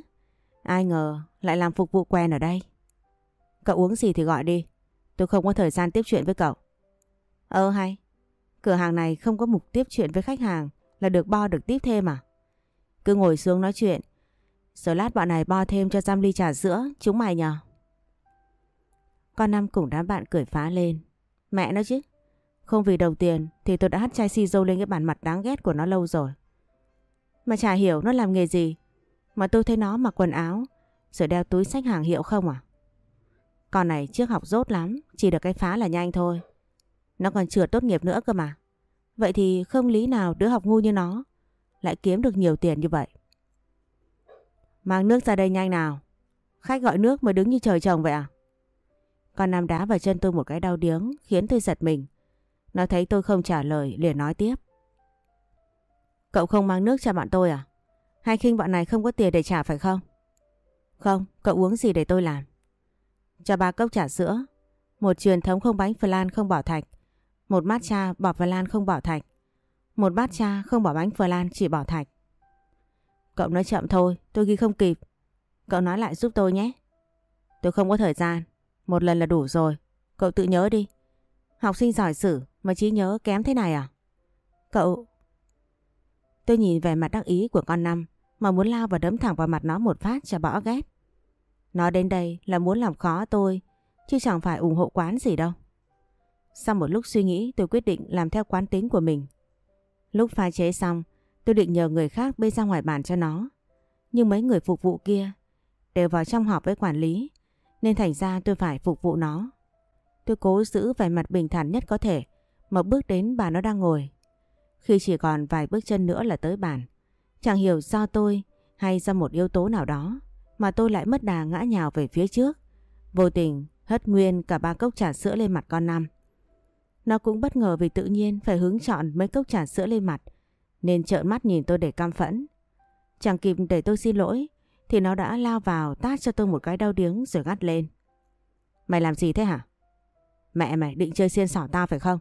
Ai ngờ lại làm phục vụ quen ở đây. Cậu uống gì thì gọi đi. Tôi không có thời gian tiếp chuyện với cậu. Ơ hay. Cửa hàng này không có mục tiếp chuyện với khách hàng là được bo được tiếp thêm à? Cứ ngồi xuống nói chuyện. Rồi lát bọn này bo thêm cho giam ly trà sữa chúng mày nhờ. Con Năm cùng đám bạn cười phá lên. Mẹ nó chứ. Không vì đồng tiền thì tôi đã hắt chai si dâu lên cái bản mặt đáng ghét của nó lâu rồi. Mà chả hiểu nó làm nghề gì. Mà tôi thấy nó mặc quần áo rồi đeo túi sách hàng hiệu không à? Con này trước học rốt lắm, chỉ được cái phá là nhanh thôi. Nó còn chưa tốt nghiệp nữa cơ mà. Vậy thì không lý nào đứa học ngu như nó lại kiếm được nhiều tiền như vậy. Mang nước ra đây nhanh nào. Khách gọi nước mà đứng như trời trồng vậy à? Con Nam đá vào chân tôi một cái đau điếng khiến tôi giật mình. Nó thấy tôi không trả lời liền nói tiếp. Cậu không mang nước cho bọn tôi à? Hay khinh bọn này không có tiền để trả phải không? Không, cậu uống gì để tôi làm? Cho ba cốc trà sữa, một truyền thống không bánh flan không bỏ thạch, một bát cha bỏ flan không bỏ thạch, một bát cha không bỏ bánh flan chỉ bỏ thạch. Cậu nói chậm thôi, tôi ghi không kịp. Cậu nói lại giúp tôi nhé. Tôi không có thời gian, một lần là đủ rồi. Cậu tự nhớ đi. Học sinh giỏi sử mà trí nhớ kém thế này à? Cậu... Tôi nhìn về mặt đắc ý của con Năm mà muốn lao và đấm thẳng vào mặt nó một phát cho bỏ ghét. Nó đến đây là muốn làm khó tôi chứ chẳng phải ủng hộ quán gì đâu. Sau một lúc suy nghĩ, tôi quyết định làm theo quán tính của mình. Lúc pha chế xong, tôi định nhờ người khác bê ra ngoài bàn cho nó. Nhưng mấy người phục vụ kia đều vào trong họp với quản lý, nên thành ra tôi phải phục vụ nó. Tôi cố giữ vẻ mặt bình thản nhất có thể, mà bước đến bà nó đang ngồi. Khi chỉ còn vài bước chân nữa là tới bàn. Chẳng hiểu do tôi hay do một yếu tố nào đó, mà tôi lại mất đà ngã nhào về phía trước. Vô tình, hất nguyên cả ba cốc trà sữa lên mặt con Năm. Nó cũng bất ngờ vì tự nhiên phải hướng chọn mấy cốc trà sữa lên mặt, nên trợn mắt nhìn tôi để cam phẫn. Chẳng kịp để tôi xin lỗi, thì nó đã lao vào tát cho tôi một cái đau điếng rồi gắt lên. Mày làm gì thế hả? Mẹ mày định chơi xiên xỏ tao phải không?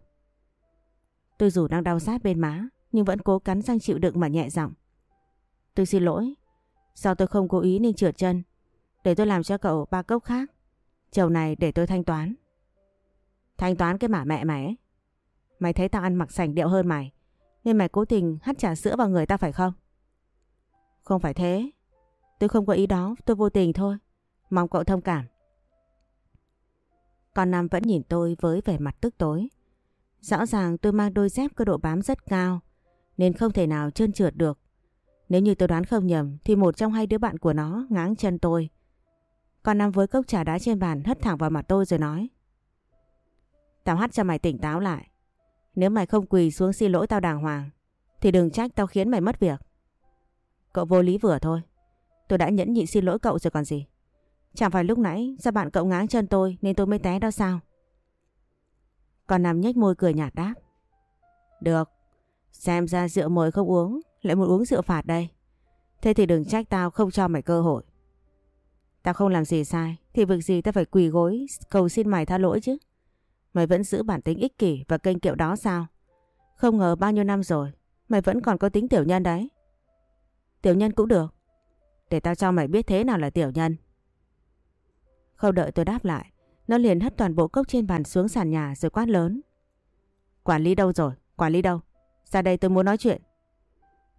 Tôi dù đang đau sát bên má, nhưng vẫn cố cắn răng chịu đựng mà nhẹ giọng. Tôi xin lỗi. sao tôi không cố ý nên trượt chân. Để tôi làm cho cậu ba cốc khác. Chầu này để tôi thanh toán. Thanh toán cái mả mẹ mày ấy. Mày thấy tao ăn mặc sành điệu hơn mày. Nên mày cố tình hắt trà sữa vào người tao phải không? Không phải thế. Tôi không có ý đó, tôi vô tình thôi. Mong cậu thông cảm. Con Nam vẫn nhìn tôi với vẻ mặt tức tối. Rõ ràng tôi mang đôi dép có độ bám rất cao nên không thể nào trơn trượt được. Nếu như tôi đoán không nhầm thì một trong hai đứa bạn của nó ngáng chân tôi. Con Nam với cốc trà đá trên bàn hất thẳng vào mặt tôi rồi nói. Tao hắt cho mày tỉnh táo lại. Nếu mày không quỳ xuống xin lỗi tao đàng hoàng thì đừng trách tao khiến mày mất việc. Cậu vô lý vừa thôi. Tôi đã nhẫn nhịn xin lỗi cậu rồi còn gì. Chẳng phải lúc nãy do bạn cậu ngáng chân tôi nên tôi mới té đó sao? Còn nằm nhếch môi cười nhạt đáp. Được, xem ra rượu mời không uống, lại muốn uống rượu phạt đây. Thế thì đừng trách tao không cho mày cơ hội. Tao không làm gì sai, thì việc gì tao phải quỳ gối cầu xin mày tha lỗi chứ. Mày vẫn giữ bản tính ích kỷ và kênh kiệu đó sao? Không ngờ bao nhiêu năm rồi, mày vẫn còn có tính tiểu nhân đấy. Tiểu nhân cũng được. Để tao cho mày biết thế nào là tiểu nhân. Không đợi tôi đáp lại, nó liền hất toàn bộ cốc trên bàn xuống sàn nhà rồi quát lớn. Quản lý đâu rồi? Quản lý đâu? Ra đây tôi muốn nói chuyện.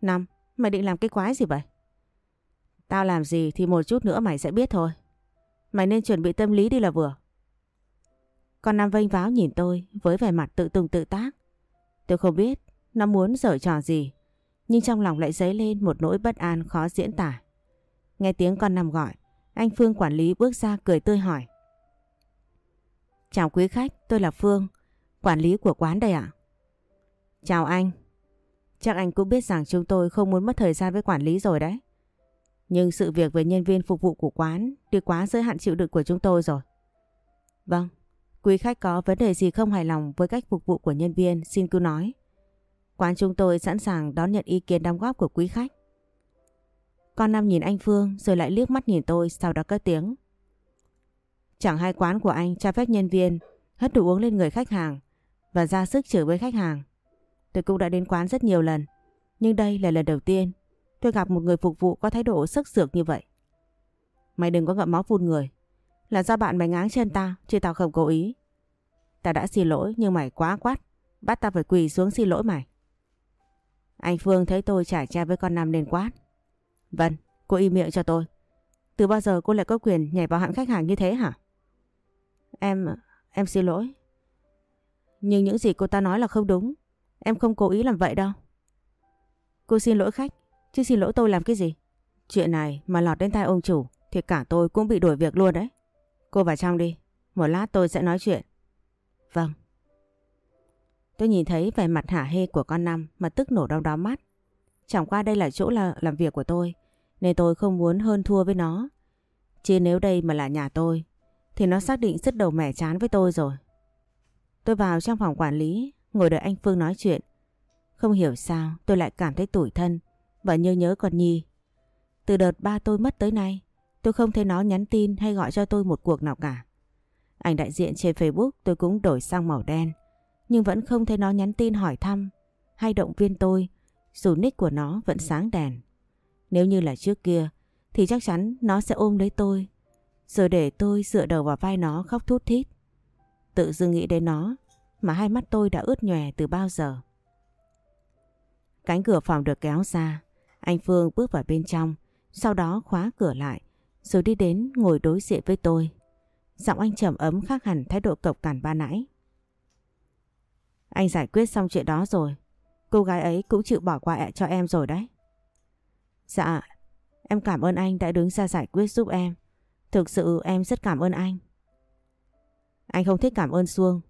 Năm, mày định làm cái quái gì vậy? Tao làm gì thì một chút nữa mày sẽ biết thôi. Mày nên chuẩn bị tâm lý đi là vừa. Con Nam vênh váo nhìn tôi với vẻ mặt tự tung tự tác. Tôi không biết nó muốn giở trò gì, nhưng trong lòng lại dấy lên một nỗi bất an khó diễn tả. Nghe tiếng con Nam gọi, anh Phương quản lý bước ra cười tươi hỏi. Chào quý khách, tôi là Phương, quản lý của quán đây ạ. Chào anh. Chắc anh cũng biết rằng chúng tôi không muốn mất thời gian với quản lý rồi đấy. Nhưng sự việc về nhân viên phục vụ của quán đi quá giới hạn chịu đựng của chúng tôi rồi. Vâng, quý khách có vấn đề gì không hài lòng với cách phục vụ của nhân viên xin cứ nói. Quán chúng tôi sẵn sàng đón nhận ý kiến đóng góp của quý khách. Con Nam nhìn anh Phương rồi lại liếc mắt nhìn tôi sau đó cất tiếng. Chẳng hai quán của anh cho phép nhân viên hất đồ uống lên người khách hàng và ra sức chửi với khách hàng. Tôi cũng đã đến quán rất nhiều lần, nhưng đây là lần đầu tiên tôi gặp một người phục vụ có thái độ sức sược như vậy. Mày đừng có ngậm máu phun người. Là do bạn mày ngáng chân tao, chứ tao không cố ý. Tao đã xin lỗi nhưng mày quá quát, bắt tao phải quỳ xuống xin lỗi mày. Anh Phương thấy tôi trả cha với con nam nên quát. Vâng, cô im miệng cho tôi. Từ bao giờ cô lại có quyền nhảy vào hãng khách hàng như thế hả? Em, em xin lỗi. Nhưng những gì cô ta nói là không đúng. Em không cố ý làm vậy đâu. Cô xin lỗi khách, chứ xin lỗi tôi làm cái gì? Chuyện này mà lọt đến tai ông chủ thì cả tôi cũng bị đuổi việc luôn đấy. Cô vào trong đi, một lát tôi sẽ nói chuyện. Vâng. Tôi nhìn thấy vẻ mặt hả hê của con Năm mà tức nổ đau đau mắt. Chẳng qua đây là chỗ là làm việc của tôi, nên tôi không muốn hơn thua với nó. Chứ nếu đây mà là nhà tôi, thì nó xác định rất đầu mẻ chán với tôi rồi. Tôi vào trong phòng quản lý, ngồi đợi anh Phương nói chuyện. Không hiểu sao tôi lại cảm thấy tủi thân và nhớ nhớ con Nhi. Từ đợt ba tôi mất tới nay, tôi không thấy nó nhắn tin hay gọi cho tôi một cuộc nào cả. Ảnh đại diện trên Facebook tôi cũng đổi sang màu đen, nhưng vẫn không thấy nó nhắn tin hỏi thăm hay động viên tôi, dù nick của nó vẫn sáng đèn. Nếu như là trước kia, thì chắc chắn nó sẽ ôm lấy tôi, rồi để tôi dựa đầu vào vai nó khóc thút thít. Tự dưng nghĩ đến nó, mà hai mắt tôi đã ướt nhòe từ bao giờ. Cánh cửa phòng được kéo ra, anh Phương bước vào bên trong, sau đó khóa cửa lại, rồi đi đến ngồi đối diện với tôi. Giọng anh trầm ấm khác hẳn thái độ cộc cằn ba nãy. Anh giải quyết xong chuyện đó rồi, cô gái ấy cũng chịu bỏ qua cho em rồi đấy. Dạ, em cảm ơn anh đã đứng ra giải quyết giúp em. Thực sự em rất cảm ơn anh. Anh không thích cảm ơn Xuông,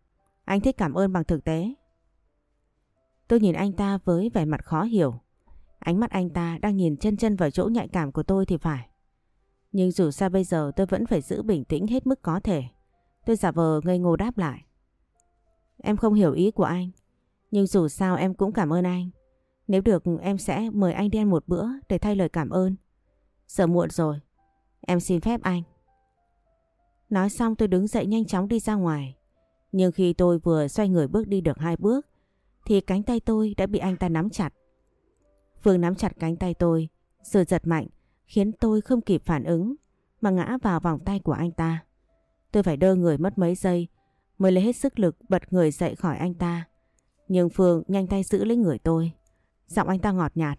anh thích cảm ơn bằng thực tế. Tôi nhìn anh ta với vẻ mặt khó hiểu. Ánh mắt anh ta đang nhìn chân chân vào chỗ nhạy cảm của tôi thì phải. Nhưng dù sao bây giờ tôi vẫn phải giữ bình tĩnh hết mức có thể. Tôi giả vờ ngây ngô đáp lại. Em không hiểu ý của anh. Nhưng dù sao em cũng cảm ơn anh. Nếu được, em sẽ mời anh đi ăn một bữa để thay lời cảm ơn. Giờ muộn rồi. Em xin phép anh. Nói xong tôi đứng dậy nhanh chóng đi ra ngoài. Nhưng khi tôi vừa xoay người bước đi được hai bước, thì cánh tay tôi đã bị anh ta nắm chặt. Phương nắm chặt cánh tay tôi rồi giật mạnh khiến tôi không kịp phản ứng, mà ngã vào vòng tay của anh ta. Tôi phải đơ người mất mấy giây mới lấy hết sức lực bật người dậy khỏi anh ta. Nhưng Phương nhanh tay giữ lấy người tôi. Giọng anh ta ngọt nhạt.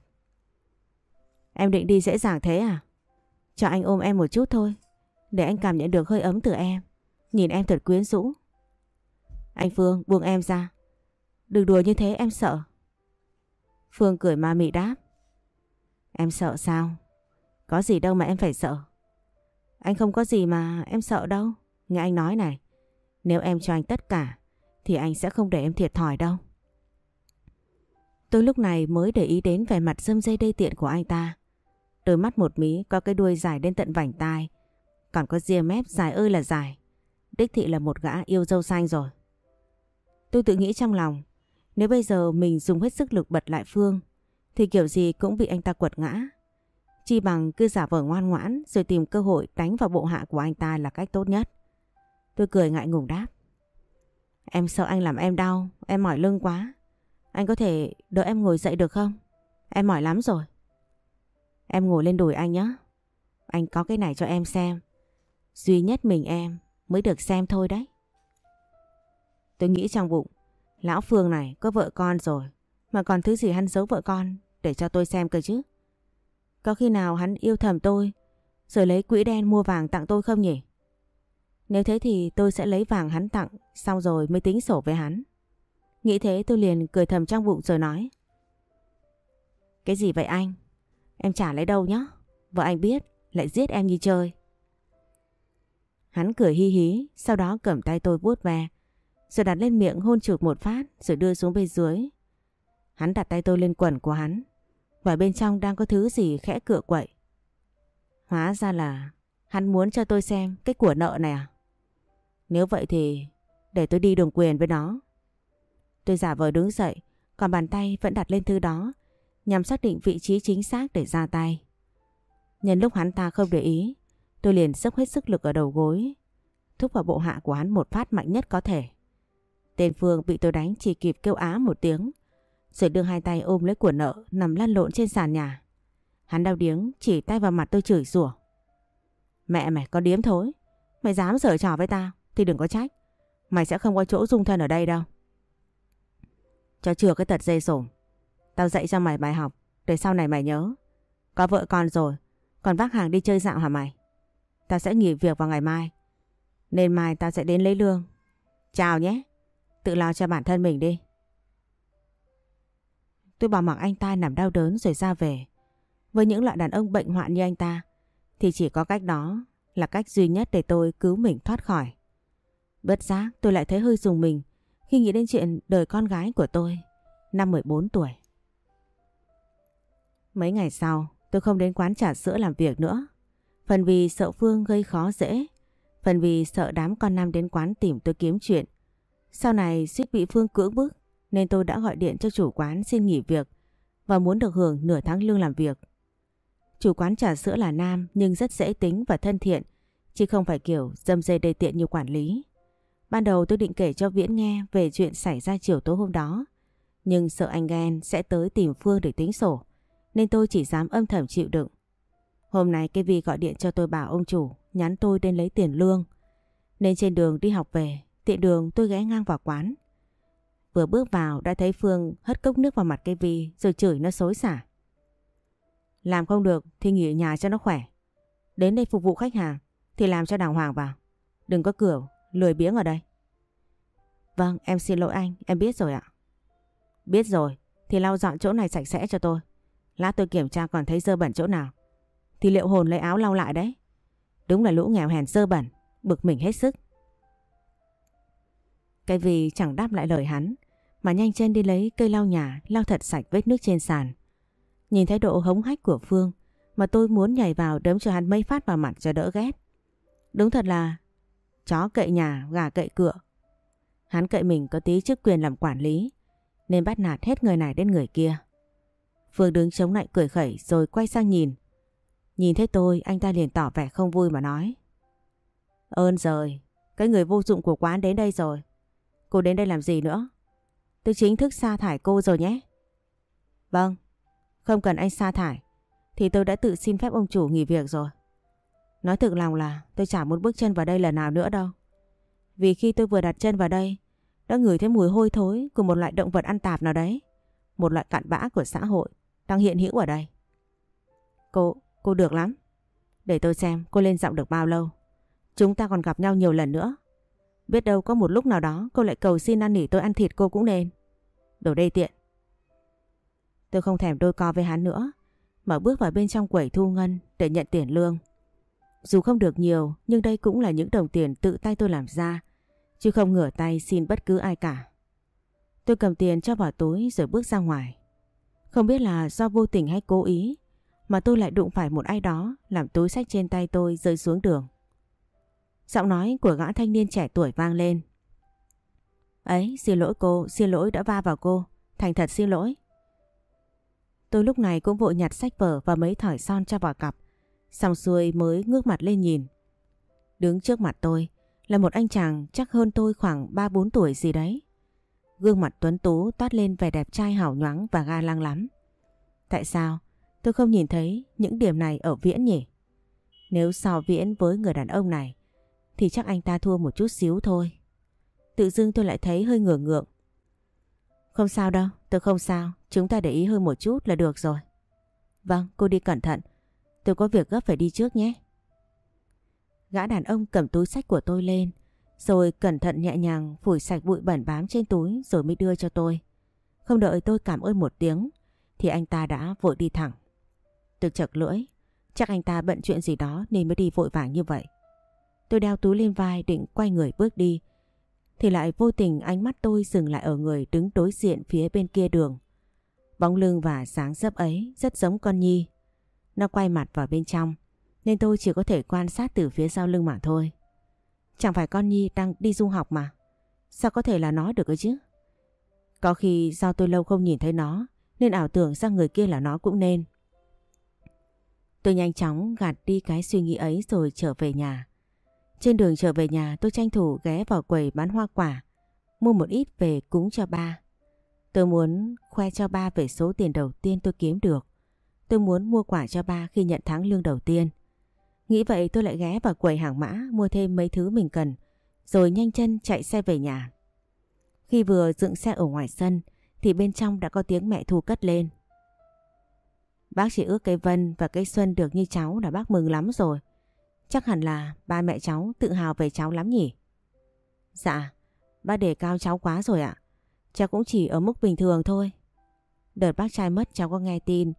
Em định đi dễ dàng thế à? Cho anh ôm em một chút thôi. Để anh cảm nhận được hơi ấm từ em. Nhìn em thật quyến rũ. Anh Phương, buông em ra. Đừng đùa như thế, em sợ. Phương cười ma mị đáp. Em sợ sao? Có gì đâu mà em phải sợ. Anh không có gì mà em sợ đâu. Nghe anh nói này. Nếu em cho anh tất cả, thì anh sẽ không để em thiệt thòi đâu. Tôi lúc này mới để ý đến vẻ mặt dâm dây đê tiện của anh ta. Đôi mắt một mí, có cái đuôi dài đến tận vành tai. Còn có ria mép dài ơi là dài. Đích thị là một gã yêu dâu xanh rồi. Tôi tự nghĩ trong lòng. Nếu bây giờ mình dùng hết sức lực bật lại Phương, thì kiểu gì cũng bị anh ta quật ngã. Chi bằng cứ giả vờ ngoan ngoãn rồi tìm cơ hội đánh vào bộ hạ của anh ta là cách tốt nhất. Tôi cười ngại ngùng đáp. Em sợ anh làm em đau, em mỏi lưng quá. Anh có thể đợi em ngồi dậy được không? Em mỏi lắm rồi. Em ngồi lên đùi anh nhé. Anh có cái này cho em xem. Duy nhất mình em mới được xem thôi đấy. Tôi nghĩ trong bụng, lão Phương này có vợ con rồi, mà còn thứ gì hắn giấu vợ con để cho tôi xem cơ chứ. Có khi nào hắn yêu thầm tôi, rồi lấy quỹ đen mua vàng tặng tôi không nhỉ? Nếu thế thì tôi sẽ lấy vàng hắn tặng, xong rồi mới tính sổ với hắn. Nghĩ thế tôi liền cười thầm trong bụng rồi nói. Cái gì vậy anh? Em trả lấy đâu nhá? Vợ anh biết, lại giết em như chơi. Hắn cười hi hí, sau đó cầm tay tôi vuốt ve, rồi đặt lên miệng hôn chụp một phát rồi đưa xuống bên dưới. Hắn đặt tay tôi lên quần của hắn, và bên trong đang có thứ gì khẽ cựa quậy. Hóa ra là hắn muốn cho tôi xem cái của nợ này à? Nếu vậy thì để tôi đi đường quyền với nó. Tôi giả vờ đứng dậy, còn bàn tay vẫn đặt lên thứ đó, nhằm xác định vị trí chính xác để ra tay. Nhân lúc hắn ta không để ý, tôi liền dốc hết sức lực ở đầu gối, thúc vào bộ hạ của hắn một phát mạnh nhất có thể. Tên Phương bị tôi đánh chỉ kịp kêu á một tiếng, rồi đưa hai tay ôm lấy của nợ nằm lăn lộn trên sàn nhà. Hắn đau điếng chỉ tay vào mặt tôi chửi rủa. Mẹ mày có điếm thối, mày dám sở trò với tao thì đừng có trách. Mày sẽ không có chỗ dung thân ở đây đâu. Cho chưa cái tật dây sổm. Tao dạy cho mày bài học để sau này mày nhớ. Có vợ con rồi, còn vác hàng đi chơi dạo hả mày? Tao sẽ nghỉ việc vào ngày mai. Nên mai tao sẽ đến lấy lương. Chào nhé. Tự lo cho bản thân mình đi. Tôi bảo mặc anh ta nằm đau đớn rồi ra về. Với những loại đàn ông bệnh hoạn như anh ta thì chỉ có cách đó là cách duy nhất để tôi cứu mình thoát khỏi. Bất giác tôi lại thấy hơi dùng mình khi nghĩ đến chuyện đời con gái của tôi, năm 14 tuổi. Mấy ngày sau, tôi không đến quán trà sữa làm việc nữa. Phần vì sợ Phương gây khó dễ, phần vì sợ đám con nam đến quán tìm tôi kiếm chuyện. Sau này suýt bị Phương cưỡng bức nên tôi đã gọi điện cho chủ quán xin nghỉ việc và muốn được hưởng nửa tháng lương làm việc. Chủ quán trà sữa là nam nhưng rất dễ tính và thân thiện, chứ không phải kiểu dâm dây đầy tiện như quản lý. Ban đầu tôi định kể cho Viễn nghe về chuyện xảy ra chiều tối hôm đó, nhưng sợ anh ghen sẽ tới tìm Phương để tính sổ, nên tôi chỉ dám âm thầm chịu đựng. Hôm nay cái Vi gọi điện cho tôi bảo ông chủ nhắn tôi đến lấy tiền lương, nên trên đường đi học về, tiện đường tôi ghé ngang vào quán. Vừa bước vào đã thấy Phương hất cốc nước vào mặt cây Vi rồi chửi nó xối xả. Làm không được thì nghỉ ở nhà cho nó khỏe. Đến đây phục vụ khách hàng thì làm cho đàng hoàng vào. Đừng có cửa lười biếng ở đây. Vâng, em xin lỗi anh, em biết rồi ạ. Biết rồi, thì lau dọn chỗ này sạch sẽ cho tôi. Lát tôi kiểm tra còn thấy dơ bẩn chỗ nào. Thì liệu hồn lấy áo lau lại đấy. Đúng là lũ nghèo hèn dơ bẩn, bực mình hết sức. Cái vì chẳng đáp lại lời hắn, mà nhanh chân đi lấy cây lau nhà, lau thật sạch vết nước trên sàn. Nhìn thái độ hống hách của Phương, mà tôi muốn nhảy vào đấm cho hắn mấy phát vào mặt cho đỡ ghét. Đúng thật là chó cậy nhà, gà cậy cửa. Hắn cậy mình có tí chức quyền làm quản lý, nên bắt nạt hết người này đến người kia. Phương đứng chống lại cười khẩy rồi quay sang nhìn. Nhìn thấy tôi, anh ta liền tỏ vẻ không vui mà nói. Ơn rồi, cái người vô dụng của quán đến đây rồi. Cô đến đây làm gì nữa? Tôi chính thức sa thải cô rồi nhé. Vâng, không cần anh sa thải, thì tôi đã tự xin phép ông chủ nghỉ việc rồi. Nói thực lòng là tôi chả muốn bước chân vào đây lần nào nữa đâu. Vì khi tôi vừa đặt chân vào đây, đã ngửi thấy mùi hôi thối của một loại động vật ăn tạp nào đấy. Một loại cặn bã của xã hội đang hiện hữu ở đây. Cô, cô được lắm. Để tôi xem cô lên giọng được bao lâu. Chúng ta còn gặp nhau nhiều lần nữa. Biết đâu có một lúc nào đó cô lại cầu xin ăn nỉ tôi ăn thịt cô cũng nên. Đồ đây tiện. Tôi không thèm đôi co với hắn nữa. Mà bước vào bên trong quẩy thu ngân để nhận tiền lương. Dù không được nhiều, nhưng đây cũng là những đồng tiền tự tay tôi làm ra. Chứ không ngửa tay xin bất cứ ai cả. Tôi cầm tiền cho vào túi rồi bước ra ngoài. Không biết là do vô tình hay cố ý, mà tôi lại đụng phải một ai đó làm túi sách trên tay tôi rơi xuống đường. Giọng nói của gã thanh niên trẻ tuổi vang lên. Ấy, xin lỗi cô, xin lỗi đã va vào cô. Thành thật xin lỗi. Tôi lúc này cũng vội nhặt sách vở và mấy thỏi son cho vào cặp. Xong xuôi mới ngước mặt lên nhìn. Đứng trước mặt tôi là một anh chàng chắc hơn tôi khoảng 3-4 tuổi gì đấy. Gương mặt tuấn tú toát lên vẻ đẹp trai hào nhoáng và ga lăng lắm. Tại sao tôi không nhìn thấy những điểm này ở Viễn nhỉ? Nếu so Viễn với người đàn ông này thì chắc anh ta thua một chút xíu thôi. Tự dưng tôi lại thấy hơi ngửa ngượng. Không sao đâu, tôi không sao. Chúng ta để ý hơn một chút là được rồi. Vâng, cô đi cẩn thận. Tôi có việc gấp phải đi trước nhé. Gã đàn ông cầm túi sách của tôi lên, rồi cẩn thận nhẹ nhàng phủi sạch bụi bẩn bám trên túi rồi mới đưa cho tôi. Không đợi tôi cảm ơn một tiếng, thì anh ta đã vội đi thẳng. Tôi chật lưỡi, chắc anh ta bận chuyện gì đó nên mới đi vội vàng như vậy. Tôi đeo túi lên vai định quay người bước đi, thì lại vô tình ánh mắt tôi dừng lại ở người đứng đối diện phía bên kia đường. Bóng lưng và sáng dấp ấy rất giống con Nhi. Nó quay mặt vào bên trong, nên tôi chỉ có thể quan sát từ phía sau lưng mà thôi. Chẳng phải con Nhi đang đi du học mà. Sao có thể là nó được cơ chứ? Có khi do tôi lâu không nhìn thấy nó, nên ảo tưởng sang người kia là nó cũng nên. Tôi nhanh chóng gạt đi cái suy nghĩ ấy rồi trở về nhà. Trên đường trở về nhà tôi tranh thủ ghé vào quầy bán hoa quả, mua một ít về cúng cho ba. Tôi muốn khoe cho ba về số tiền đầu tiên tôi kiếm được. Tôi muốn mua quả cho ba khi nhận tháng lương đầu tiên. Nghĩ vậy tôi lại ghé vào quầy hàng mã mua thêm mấy thứ mình cần, rồi nhanh chân chạy xe về nhà. Khi vừa dựng xe ở ngoài sân thì bên trong đã có tiếng mẹ Thu cất lên. Bác chỉ ước cây Vân và cây Xuân được như cháu là bác mừng lắm rồi. Chắc hẳn là ba mẹ cháu tự hào về cháu lắm nhỉ? Dạ, ba đề cao cháu quá rồi ạ. Cháu cũng chỉ ở mức bình thường thôi. Đợt bác trai mất cháu có nghe tin,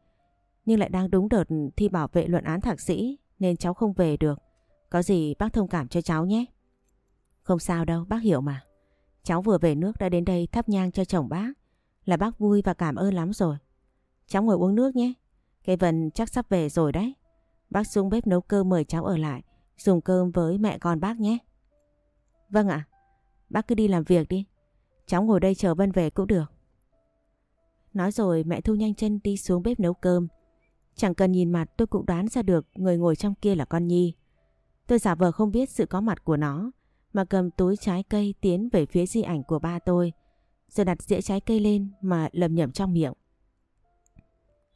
nhưng lại đang đúng đợt thi bảo vệ luận án thạc sĩ nên cháu không về được. Có gì bác thông cảm cho cháu nhé. Không sao đâu, bác hiểu mà. Cháu vừa về nước đã đến đây thắp nhang cho chồng bác. Là bác vui và cảm ơn lắm rồi. Cháu ngồi uống nước nhé. Cây vần chắc sắp về rồi đấy. Bác xuống bếp nấu cơm mời cháu ở lại, dùng cơm với mẹ con bác nhé. Vâng ạ, bác cứ đi làm việc đi. Cháu ngồi đây chờ Vân về cũng được. Nói rồi mẹ Thu nhanh chân đi xuống bếp nấu cơm. Chẳng cần nhìn mặt tôi cũng đoán ra được người ngồi trong kia là con Nhi. Tôi giả vờ không biết sự có mặt của nó mà cầm túi trái cây tiến về phía di ảnh của ba tôi rồi đặt dĩa trái cây lên mà lầm nhầm trong miệng.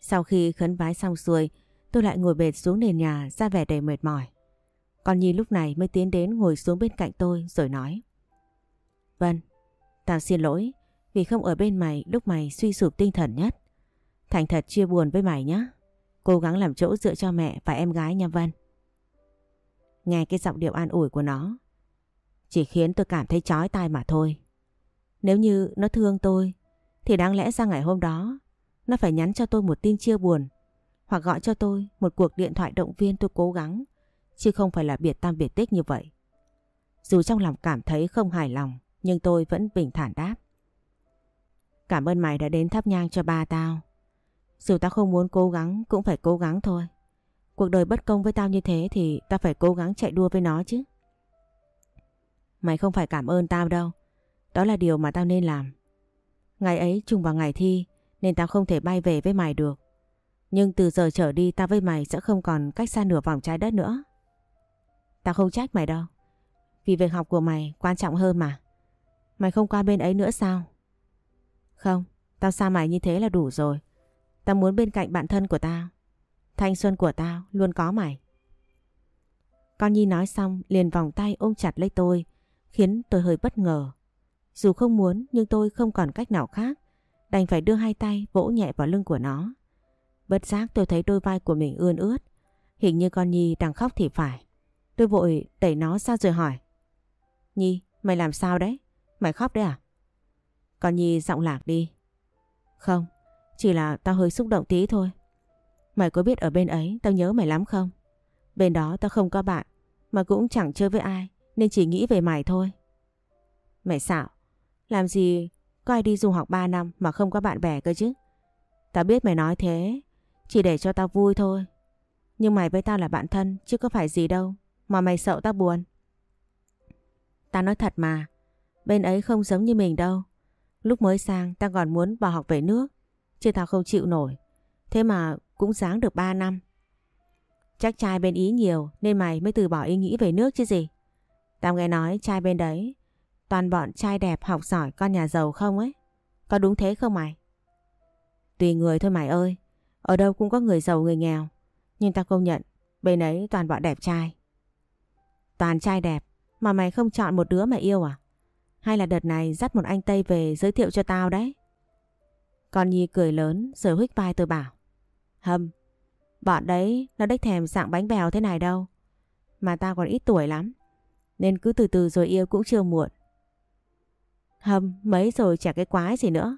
Sau khi khấn vái xong xuôi tôi lại ngồi bệt xuống nền nhà ra vẻ đầy mệt mỏi. Con Nhi lúc này mới tiến đến ngồi xuống bên cạnh tôi rồi nói Vân, tao xin lỗi vì không ở bên mày lúc mày suy sụp tinh thần nhất. Thành thật chia buồn với mày nhé. Cố gắng làm chỗ dựa cho mẹ và em gái nha Vân. Nghe cái giọng điệu an ủi của nó chỉ khiến tôi cảm thấy chói tai mà thôi. Nếu như nó thương tôi thì đáng lẽ ra ngày hôm đó nó phải nhắn cho tôi một tin chia buồn hoặc gọi cho tôi một cuộc điện thoại động viên tôi cố gắng, chứ không phải là biệt tam biệt tích như vậy. Dù trong lòng cảm thấy không hài lòng, nhưng tôi vẫn bình thản đáp. Cảm ơn mày đã đến thắp nhang cho ba tao. Dù tao không muốn cố gắng, cũng phải cố gắng thôi. Cuộc đời bất công với tao như thế thì tao phải cố gắng chạy đua với nó chứ. Mày không phải cảm ơn tao đâu. Đó là điều mà tao nên làm. Ngày ấy trùng vào ngày thi, nên tao không thể bay về với mày được. Nhưng từ giờ trở đi ta với mày sẽ không còn cách xa nửa vòng trái đất nữa. Tao không trách mày đâu. Vì việc học của mày quan trọng hơn mà. Mày không qua bên ấy nữa sao? Không, tao xa mày như thế là đủ rồi. Tao muốn bên cạnh bạn thân của tao. Thanh xuân của tao luôn có mày. Con Nhi nói xong liền vòng tay ôm chặt lấy tôi, khiến tôi hơi bất ngờ. Dù không muốn nhưng tôi không còn cách nào khác, đành phải đưa hai tay vỗ nhẹ vào lưng của nó. Bất giác tôi thấy đôi vai của mình ươn ướt, hình như con Nhi đang khóc thì phải. Tôi vội đẩy nó ra rồi hỏi. Nhi, mày làm sao đấy? Mày khóc đấy à? Con Nhi giọng lạc đi. Không, chỉ là tao hơi xúc động tí thôi. Mày có biết ở bên ấy tao nhớ mày lắm không? Bên đó tao không có bạn, mà cũng chẳng chơi với ai, nên chỉ nghĩ về mày thôi. Mày xạo, làm gì có ai đi du học 3 năm mà không có bạn bè cơ chứ? Tao biết mày nói thế, chỉ để cho tao vui thôi. Nhưng mày với tao là bạn thân chứ có phải gì đâu, mà mày sợ tao buồn. Tao nói thật mà, bên ấy không giống như mình đâu. Lúc mới sang tao còn muốn bỏ học về nước, chứ tao không chịu nổi. Thế mà cũng dáng được 3 năm. Chắc trai bên Ý nhiều nên mày mới từ bỏ ý nghĩ về nước chứ gì. Tao nghe nói trai bên đấy toàn bọn trai đẹp học giỏi con nhà giàu không ấy. Có đúng thế không mày? Tùy người thôi mày ơi. Ở đâu cũng có người giàu người nghèo. Nhưng ta công nhận bên ấy toàn bọn đẹp trai. Toàn trai đẹp mà mày không chọn một đứa mà yêu à? Hay là đợt này dắt một anh Tây về giới thiệu cho tao đấy? Con Nhi cười lớn rồi huých vai tôi bảo. Hâm, bọn đấy nó đếch thèm dạng bánh bèo thế này đâu. Mà tao còn ít tuổi lắm. Nên cứ từ từ rồi yêu cũng chưa muộn. Hâm, mấy rồi chả cái quái gì nữa.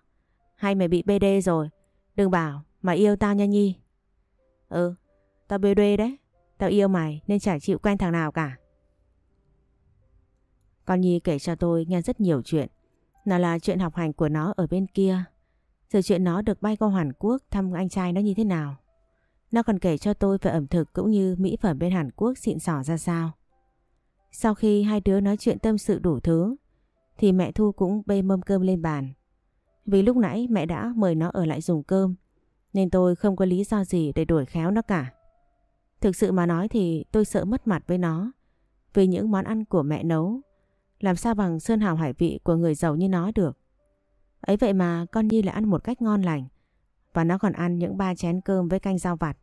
Hay mày bị BD rồi. Đừng bảo mà yêu tao nha Nhi. Ừ, tao BD đấy. Tao yêu mày nên chả chịu quen thằng nào cả. Con Nhi kể cho tôi nghe rất nhiều chuyện. Nào là chuyện học hành của nó ở bên kia. Rồi chuyện nó được bay qua Hàn Quốc thăm anh trai nó như thế nào. Nó còn kể cho tôi về ẩm thực cũng như mỹ phẩm bên Hàn Quốc xịn sỏ ra sao. Sau khi hai đứa nói chuyện tâm sự đủ thứ thì mẹ Thu cũng bê mâm cơm lên bàn. Vì lúc nãy mẹ đã mời nó ở lại dùng cơm nên tôi không có lý do gì để đuổi khéo nó cả. Thực sự mà nói thì tôi sợ mất mặt với nó vì những món ăn của mẹ nấu làm sao bằng sơn hào hải vị của người giàu như nó được. Ấy vậy mà con Nhi lại ăn một cách ngon lành và nó còn ăn những ba chén cơm với canh rau vặt.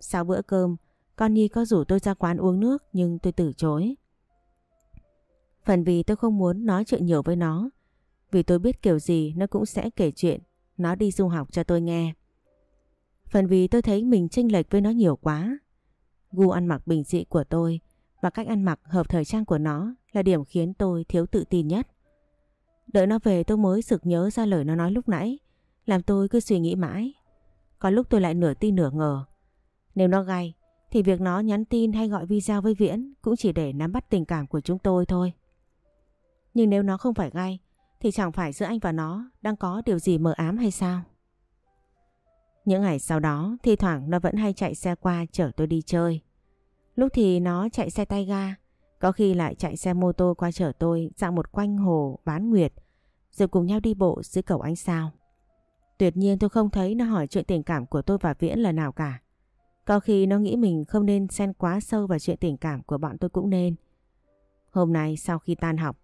Sau bữa cơm, con Nhi có rủ tôi ra quán uống nước nhưng tôi từ chối. Phần vì tôi không muốn nói chuyện nhiều với nó vì tôi biết kiểu gì nó cũng sẽ kể chuyện nó đi du học cho tôi nghe. Phần vì tôi thấy mình chênh lệch với nó nhiều quá. Gu ăn mặc bình dị của tôi và cách ăn mặc hợp thời trang của nó là điểm khiến tôi thiếu tự tin nhất. Đợi nó về tôi mới sực nhớ ra lời nó nói lúc nãy, làm tôi cứ suy nghĩ mãi. Có lúc tôi lại nửa tin nửa ngờ. Nếu nó gay, thì việc nó nhắn tin hay gọi video với Viễn cũng chỉ để nắm bắt tình cảm của chúng tôi thôi. Nhưng nếu nó không phải gay, thì chẳng phải giữa anh và nó đang có điều gì mờ ám hay sao? Những ngày sau đó, thi thoảng nó vẫn hay chạy xe qua chở tôi đi chơi. Lúc thì nó chạy xe tay ga, có khi lại chạy xe mô tô qua chở tôi dạo một quanh hồ bán nguyệt, rồi cùng nhau đi bộ dưới cầu ánh sao. Tuyệt nhiên tôi không thấy nó hỏi chuyện tình cảm của tôi và Viễn lần nào cả. Có khi nó nghĩ mình không nên xen quá sâu vào chuyện tình cảm của bọn tôi cũng nên. Hôm nay sau khi tan học,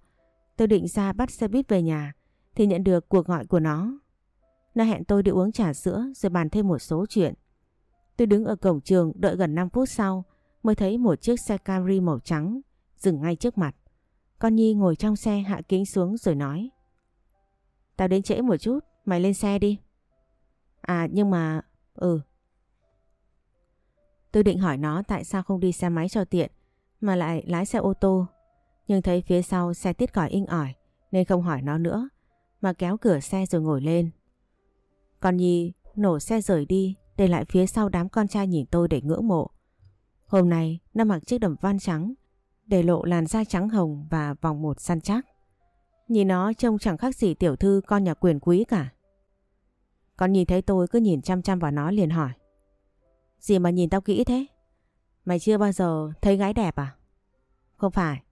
tôi định ra bắt xe buýt về nhà thì nhận được cuộc gọi của nó. Nó hẹn tôi đi uống trà sữa rồi bàn thêm một số chuyện. Tôi đứng ở cổng trường đợi gần 5 phút sau mới thấy một chiếc xe Camry màu trắng dừng ngay trước mặt. Con Nhi ngồi trong xe hạ kính xuống rồi nói. Tao đến trễ một chút, mày lên xe đi. À nhưng mà... Ừ. Tôi định hỏi nó tại sao không đi xe máy cho tiện mà lại lái xe ô tô. Nhưng thấy phía sau xe tiết còi inh ỏi nên không hỏi nó nữa mà kéo cửa xe rồi ngồi lên. Con Nhi, nổ xe rời đi, để lại phía sau đám con trai nhìn tôi để ngưỡng mộ. Hôm nay nó mặc chiếc đầm van trắng, để lộ làn da trắng hồng và vòng một săn chắc. Nhìn nó trông chẳng khác gì tiểu thư con nhà quyền quý cả. Con nhìn thấy tôi cứ nhìn chăm chăm vào nó liền hỏi. Gì mà nhìn tao kỹ thế? Mày chưa bao giờ thấy gái đẹp à? Không phải.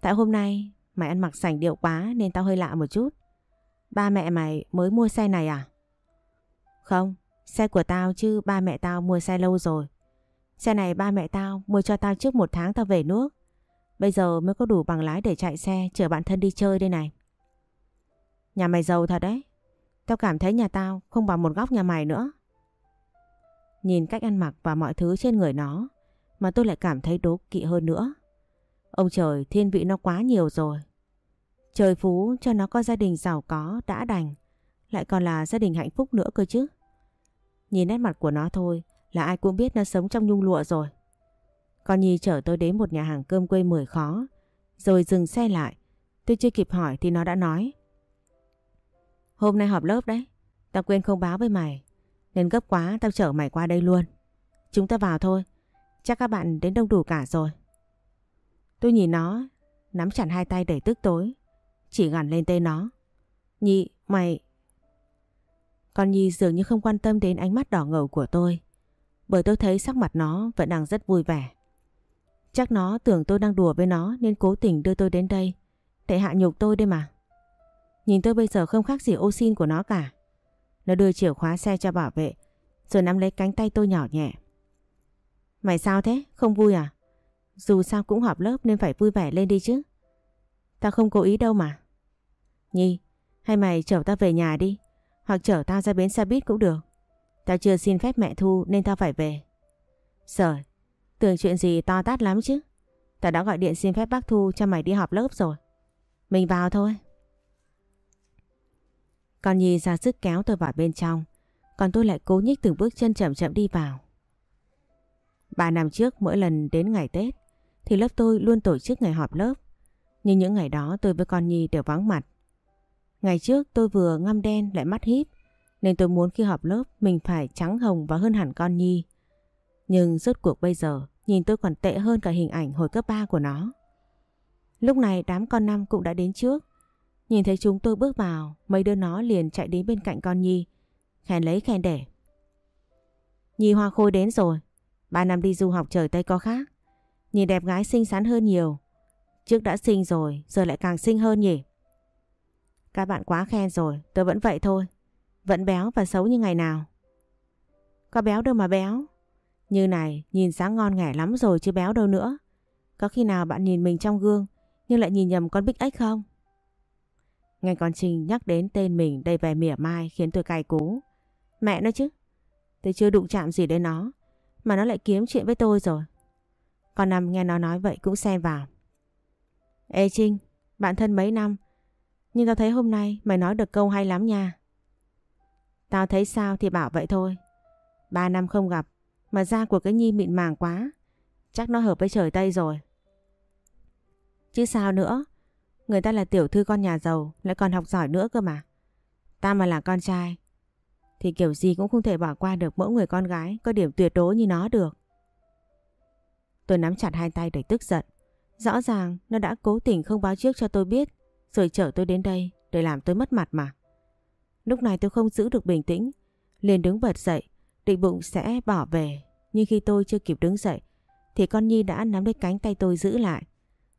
Tại hôm nay, mày ăn mặc sành điệu quá nên tao hơi lạ một chút. Ba mẹ mày mới mua xe này à? Không, xe của tao chứ ba mẹ tao mua xe lâu rồi. Xe này ba mẹ tao mua cho tao trước một tháng tao về nước. Bây giờ mới có đủ bằng lái để chạy xe chở bạn thân đi chơi đây này. Nhà mày giàu thật đấy. Tao cảm thấy nhà tao không bằng một góc nhà mày nữa. Nhìn cách ăn mặc và mọi thứ trên người nó mà tôi lại cảm thấy đố kỵ hơn nữa. Ông trời thiên vị nó quá nhiều rồi. Trời phú cho nó có gia đình giàu có đã đành, lại còn là gia đình hạnh phúc nữa cơ chứ. Nhìn nét mặt của nó thôi là ai cũng biết nó sống trong nhung lụa rồi. Con Nhi chở tôi đến một nhà hàng cơm quê mười khó, rồi dừng xe lại. Tôi chưa kịp hỏi thì nó đã nói. Hôm nay họp lớp đấy, tao quên không báo với mày, nên gấp quá tao chở mày qua đây luôn. Chúng ta vào thôi, chắc các bạn đến đông đủ cả rồi. Tôi nhìn nó, nắm chặt hai tay để tức tối, chỉ gằn lên tên nó. Nhi, mày... Con Nhi dường như không quan tâm đến ánh mắt đỏ ngầu của tôi, bởi tôi thấy sắc mặt nó vẫn đang rất vui vẻ. Chắc nó tưởng tôi đang đùa với nó nên cố tình đưa tôi đến đây để hạ nhục tôi đây mà. Nhìn tôi bây giờ không khác gì ô xin của nó cả. Nó đưa chìa khóa xe cho bảo vệ rồi nắm lấy cánh tay tôi nhỏ nhẹ. Mày sao thế? Không vui à? Dù sao cũng họp lớp nên phải vui vẻ lên đi chứ. Tao không cố ý đâu mà. Nhi, hay mày chở tao về nhà đi. Hoặc chở tao ra bến xe buýt cũng được. Tao chưa xin phép mẹ Thu nên tao phải về. Sởi, tưởng chuyện gì to tát lắm chứ. Tao đã gọi điện xin phép bác Thu cho mày đi họp lớp rồi. Mình vào thôi. Con Nhi ra sức kéo tôi vào bên trong. Còn tôi lại cố nhích từng bước chân chậm chậm đi vào. Ba năm trước mỗi lần đến ngày Tết thì lớp tôi luôn tổ chức ngày họp lớp. Nhưng những ngày đó tôi với con Nhi đều vắng mặt. Ngày trước tôi vừa ngăm đen lại mắt híp nên tôi muốn khi họp lớp mình phải trắng hồng và hơn hẳn con Nhi. Nhưng rốt cuộc bây giờ nhìn tôi còn tệ hơn cả hình ảnh hồi cấp 3 của nó. Lúc này đám con năm cũng đã đến trước. Nhìn thấy chúng tôi bước vào, mấy đứa nó liền chạy đến bên cạnh con Nhi, khen lấy khen để. Nhi Hoa Khôi đến rồi, ba năm đi du học trời Tây có khác. Nhìn đẹp gái xinh xắn hơn nhiều. Trước đã xinh rồi, giờ lại càng xinh hơn nhỉ. Các bạn quá khen rồi, tôi vẫn vậy thôi. Vẫn béo và xấu như ngày nào. Có béo đâu mà béo. Như này, nhìn sáng ngon nghẻ lắm rồi chứ béo đâu nữa. Có khi nào bạn nhìn mình trong gương nhưng lại nhìn nhầm con Bích Ếch không? Nghe con Trinh nhắc đến tên mình đầy vẻ mỉa mai khiến tôi cay cú. Mẹ nó chứ. Tôi chưa đụng chạm gì đến nó. Mà nó lại kiếm chuyện với tôi rồi. Con Năm nghe nó nói vậy cũng xen vào. Ê Trinh, bạn thân mấy năm. Nhưng tao thấy hôm nay mày nói được câu hay lắm nha. Tao thấy sao thì bảo vậy thôi. Ba năm không gặp, mà da của cái Nhi mịn màng quá. Chắc nó hợp với trời Tây rồi. Chứ sao nữa. Người ta là tiểu thư con nhà giàu, lại còn học giỏi nữa cơ mà. Ta mà là con trai, thì kiểu gì cũng không thể bỏ qua được mỗi người con gái có điểm tuyệt đối như nó được. Tôi nắm chặt hai tay để tức giận. Rõ ràng nó đã cố tình không báo trước cho tôi biết rồi chở tôi đến đây để làm tôi mất mặt mà. Lúc này tôi không giữ được bình tĩnh liền đứng bật dậy định bụng sẽ bỏ về nhưng khi tôi chưa kịp đứng dậy thì con Nhi đã nắm lấy cánh tay tôi giữ lại.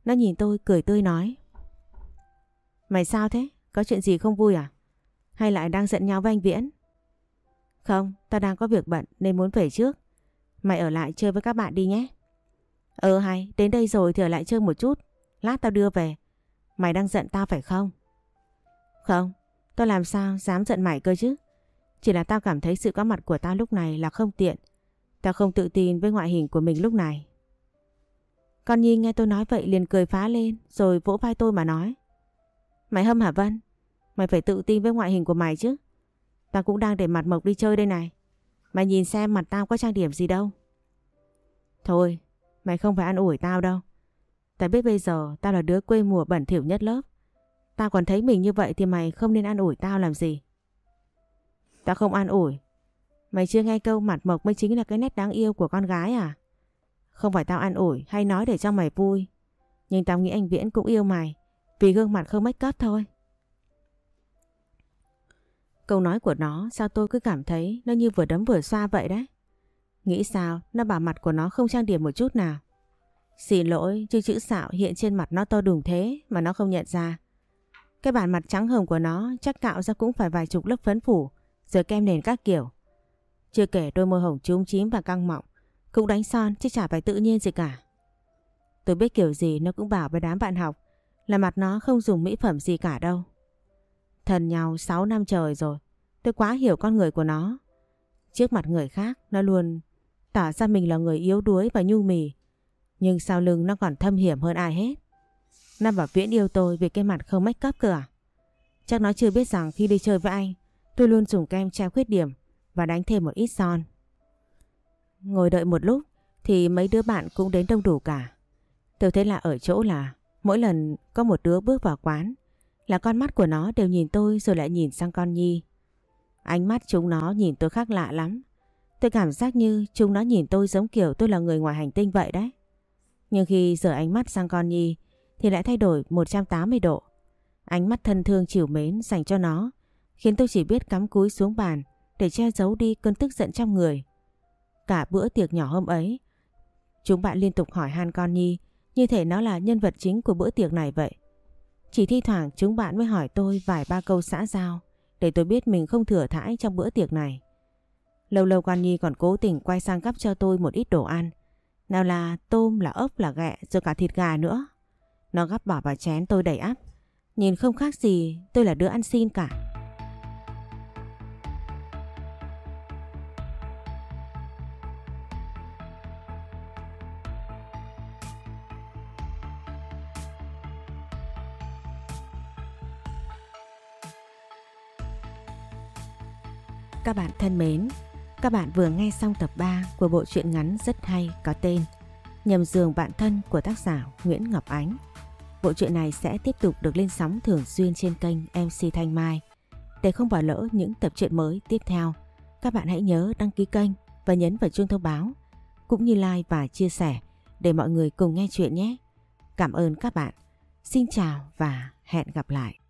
Nó nhìn tôi cười tươi nói Mày sao thế? Có chuyện gì không vui à? Hay lại đang giận nhau với anh Viễn? Không, tao đang có việc bận nên muốn về trước. Mày ở lại chơi với các bạn đi nhé. Ờ hay, đến đây rồi thì ở lại chơi một chút. Lát tao đưa về. Mày đang giận tao phải không? Không, tao làm sao dám giận mày cơ chứ? Chỉ là tao cảm thấy sự có mặt của tao lúc này là không tiện. Tao không tự tin với ngoại hình của mình lúc này. Con Nhi nghe tôi nói vậy liền cười phá lên rồi vỗ vai tôi mà nói. Mày hâm hả Vân? Mày phải tự tin với ngoại hình của mày chứ. Tao cũng đang để mặt mộc đi chơi đây này. Mày nhìn xem mặt tao có trang điểm gì đâu. Thôi, mày không phải ăn ủi tao đâu tại biết bây giờ tao là đứa quê mùa bẩn thỉu nhất lớp. Tao còn thấy mình như vậy thì mày không nên an ủi tao làm gì. Tao không an ủi. Mày chưa nghe câu mặt mộc mới chính là cái nét đáng yêu của con gái à? Không phải tao an ủi hay nói để cho mày vui. Nhưng tao nghĩ anh Viễn cũng yêu mày. Vì gương mặt không make up thôi. Câu nói của nó sao tôi cứ cảm thấy nó như vừa đấm vừa xoa vậy đấy. Nghĩ sao, nó bảo mặt của nó không trang điểm một chút nào. Xin lỗi chứ chữ xạo hiện trên mặt nó to đùng thế mà nó không nhận ra. Cái bản mặt trắng hồng của nó chắc cạo ra cũng phải vài chục lớp phấn phủ rồi kem nền các kiểu. Chưa kể đôi môi hồng trúng chím và căng mọng cũng đánh son chứ chả phải tự nhiên gì cả. Tôi biết kiểu gì nó cũng bảo với đám bạn học là mặt nó không dùng mỹ phẩm gì cả đâu. Thần nhau 6 năm trời rồi, tôi quá hiểu con người của nó. Trước mặt người khác, nó luôn tỏ ra mình là người yếu đuối và nhu mì. Nhưng sau lưng nó còn thâm hiểm hơn ai hết. Nó bảo Viễn yêu tôi vì cái mặt không make up cơ à? Chắc nó chưa biết rằng khi đi chơi với anh, tôi luôn dùng kem che khuyết điểm và đánh thêm một ít son. Ngồi đợi một lúc thì mấy đứa bạn cũng đến đông đủ cả. Tôi thấy là ở chỗ là mỗi lần có một đứa bước vào quán là con mắt của nó đều nhìn tôi rồi lại nhìn sang con Nhi. Ánh mắt chúng nó nhìn tôi khác lạ lắm. Tôi cảm giác như chúng nó nhìn tôi giống kiểu tôi là người ngoài hành tinh vậy đấy. Nhưng khi rời ánh mắt sang con Nhi thì lại thay đổi 180 độ. Ánh mắt thân thương chiều mến dành cho nó khiến tôi chỉ biết cắm cúi xuống bàn để che giấu đi cơn tức giận trong người. Cả bữa tiệc nhỏ hôm ấy, chúng bạn liên tục hỏi han con Nhi như thể nó là nhân vật chính của bữa tiệc này vậy. Chỉ thi thoảng chúng bạn mới hỏi tôi vài ba câu xã giao để tôi biết mình không thừa thãi trong bữa tiệc này. Lâu lâu con Nhi còn cố tình quay sang gắp cho tôi một ít đồ ăn. Nào là tôm, là ốc, là ghẹ, rồi cả thịt gà nữa. Nó gắp bỏ vào chén tôi đầy áp. Nhìn không khác gì tôi là đứa ăn xin cả. Các bạn thân mến, các bạn vừa nghe xong tập 3 của bộ truyện ngắn rất hay có tên Nhầm giường bạn thân của tác giả Nguyễn Ngọc Ánh. Bộ truyện này sẽ tiếp tục được lên sóng thường xuyên trên kênh MC Thanh Mai. Để không bỏ lỡ những tập truyện mới tiếp theo, các bạn hãy nhớ đăng ký kênh và nhấn vào chuông thông báo, cũng như like và chia sẻ để mọi người cùng nghe chuyện nhé. Cảm ơn các bạn. Xin chào và hẹn gặp lại.